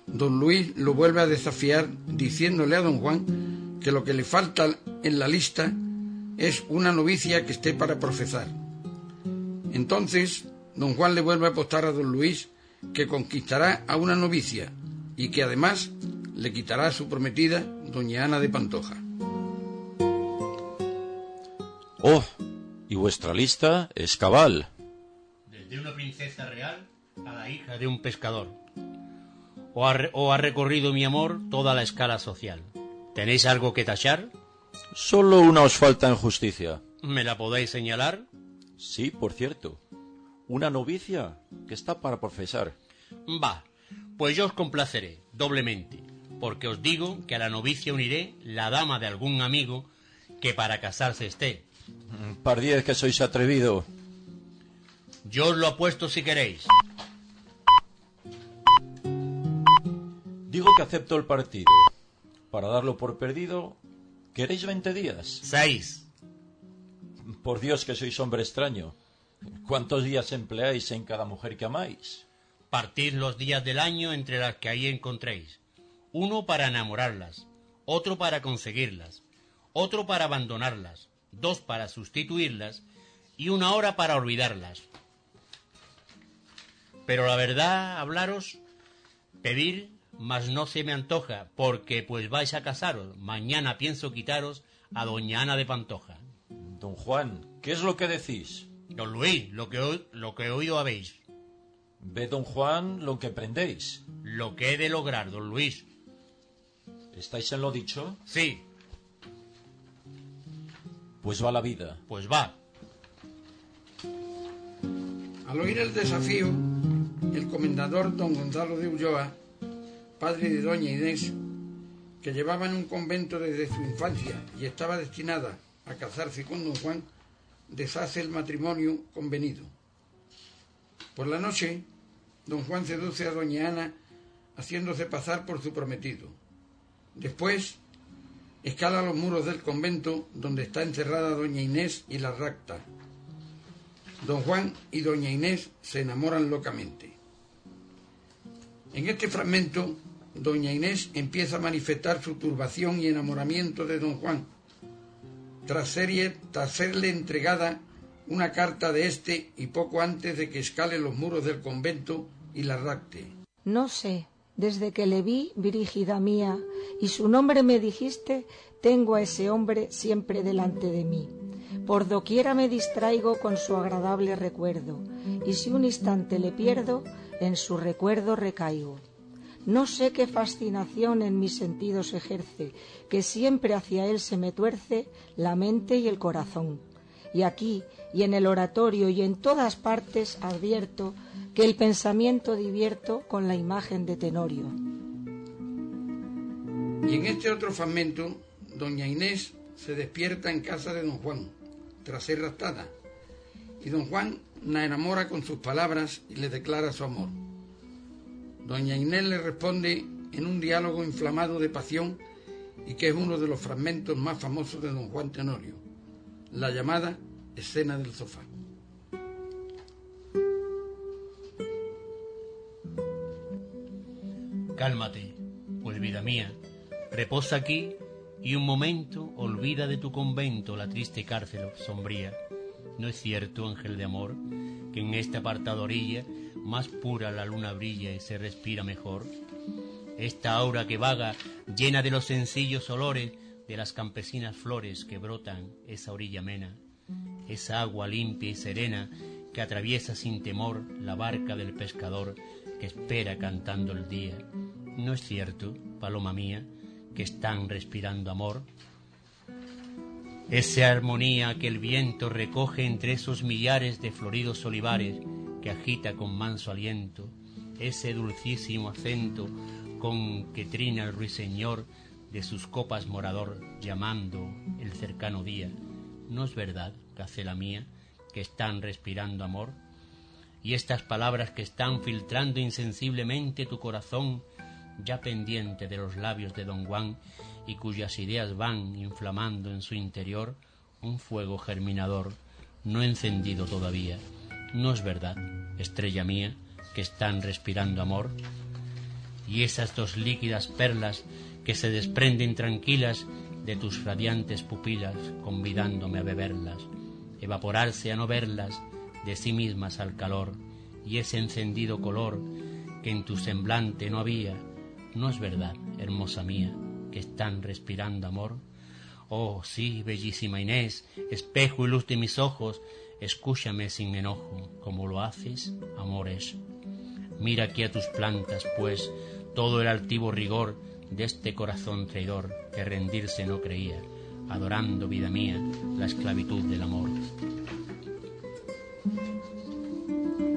don Luis lo vuelve a desafiar diciéndole a don Juan que lo que le falta en la lista es una novicia que esté para profesar. Entonces, don Juan le vuelve a apostar a don Luis que conquistará a una novicia y que además le quitará a su prometida, doña Ana de Pantoja. Oh, y vuestra lista es cabal. Desde una princesa real a la hija de un pescador. O ha, re- o ha recorrido mi amor toda la escala social. ¿Tenéis algo que tachar? Solo una os falta en justicia. ¿Me la podéis señalar? Sí, por cierto. Una novicia que está para profesar. Va, pues yo os complaceré doblemente, porque os digo que a la novicia uniré la dama de algún amigo que para casarse esté. Pardiez que sois atrevido. Yo os lo apuesto si queréis. Digo que acepto el partido. Para darlo por perdido, ¿queréis 20 días? Seis. Por Dios que sois hombre extraño. ¿Cuántos días empleáis en cada mujer que amáis? Partid los días del año entre las que ahí encontréis. Uno para enamorarlas, otro para conseguirlas, otro para abandonarlas, dos para sustituirlas y una hora para olvidarlas. Pero la verdad, hablaros, pedir, mas no se me antoja, porque pues vais a casaros. Mañana pienso quitaros a doña Ana de Pantoja. Don Juan, ¿qué es lo que decís? Don Luis, lo que, lo que he oído habéis. Ve, don Juan, lo que prendéis. Lo que he de lograr, don Luis. ¿Estáis en lo dicho? Sí, Pues va la vida. pues va. Al oír el desafío, el comendador don Gonzalo de Ulloa, padre de doña Inés, que llevaba en un convento desde su infancia y estaba destinada a casarse con don Juan, deshace el matrimonio convenido. Por la noche, don Juan seduce a doña Ana haciéndose pasar por su prometido. Después, escala los muros del convento donde está encerrada doña Inés y la rapta. Don Juan y doña Inés se enamoran locamente. En este fragmento, doña Inés empieza a manifestar su turbación y enamoramiento de don Juan, tras, serie- tras serle entregada una carta de este y poco antes de que escale los muros del convento y la rapte. No sé, desde que le vi, Brígida mía, y su nombre me dijiste, tengo a ese hombre siempre delante de mí. Por doquiera me distraigo con su agradable recuerdo, y si un instante le pierdo, en su recuerdo recaigo. No sé qué fascinación en mis sentidos ejerce, que siempre hacia él se me tuerce la mente y el corazón. Y aquí, y en el oratorio y en todas partes advierto que el pensamiento divierto con la imagen de Tenorio. Y en este otro fragmento, doña Inés se despierta en casa de don Juan, tras ser raptada, y don Juan la enamora con sus palabras y le declara su amor. Doña Inés le responde en un diálogo inflamado de pasión y que es uno de los fragmentos más famosos de don Juan Tenorio, la llamada escena del sofá. Cálmate, pues vida mía, reposa aquí y un momento olvida de tu convento la triste cárcel sombría ¿No es cierto, ángel de amor, que en esta apartada orilla más pura la luna brilla y se respira mejor? Esta aura que vaga, llena de los sencillos olores de las campesinas flores que brotan esa orilla amena, esa agua limpia y serena que atraviesa sin temor la barca del pescador que espera cantando el día. ¿No es cierto, paloma mía, que están respirando amor? Esa armonía que el viento recoge entre esos millares de floridos olivares que agita con manso aliento, ese dulcísimo acento con que trina el ruiseñor de sus copas morador llamando el cercano día. ¿No es verdad, gacela mía, que están respirando amor? Y estas palabras que están filtrando insensiblemente tu corazón, ya pendiente de los labios de don Juan, y cuyas ideas van inflamando en su interior un fuego germinador, no encendido todavía. ¿No es verdad, estrella mía, que están respirando amor? Y esas dos líquidas perlas que se desprenden tranquilas de tus radiantes pupilas, convidándome a beberlas, evaporarse a no verlas, de sí mismas al calor, y ese encendido color que en tu semblante no había, no es verdad, hermosa mía, que están respirando amor. Oh, sí, bellísima Inés, espejo y luz de mis ojos, escúchame sin enojo, como lo haces, amores. Mira aquí a tus plantas, pues, todo el altivo rigor de este corazón traidor que rendirse no creía, adorando, vida mía, la esclavitud del amor.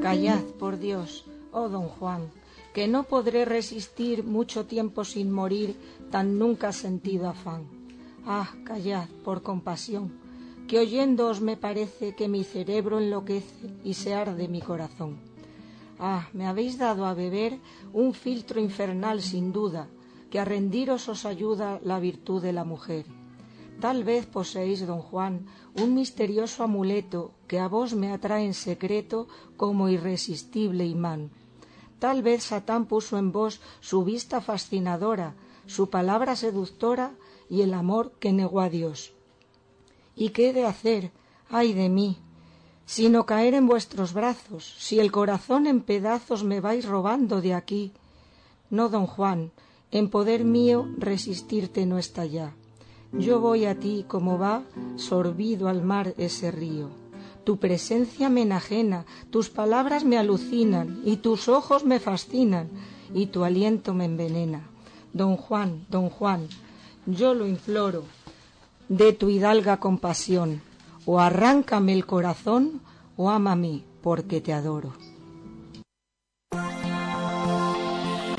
Callad, por Dios, oh don Juan, que no podré resistir mucho tiempo sin morir tan nunca sentido afán. Ah, callad, por compasión, que oyéndoos me parece que mi cerebro enloquece y se arde mi corazón. Ah, me habéis dado a beber un filtro infernal sin duda, que a rendiros os ayuda la virtud de la mujer. Tal vez poseéis, don Juan, un misterioso amuleto que a vos me atrae en secreto como irresistible imán. Tal vez Satán puso en vos su vista fascinadora, su palabra seductora y el amor que negó a Dios. ¿Y qué he de hacer? ay de mí, sino caer en vuestros brazos, si el corazón en pedazos me vais robando de aquí. No, don Juan, en poder mío resistirte no está ya. Yo voy a ti como va sorbido al mar ese río. Tu presencia me enajena, tus palabras me alucinan, y tus ojos me fascinan, y tu aliento me envenena. Don Juan, don Juan, yo lo imploro, de tu hidalga compasión, o arráncame el corazón, o ámame porque te adoro.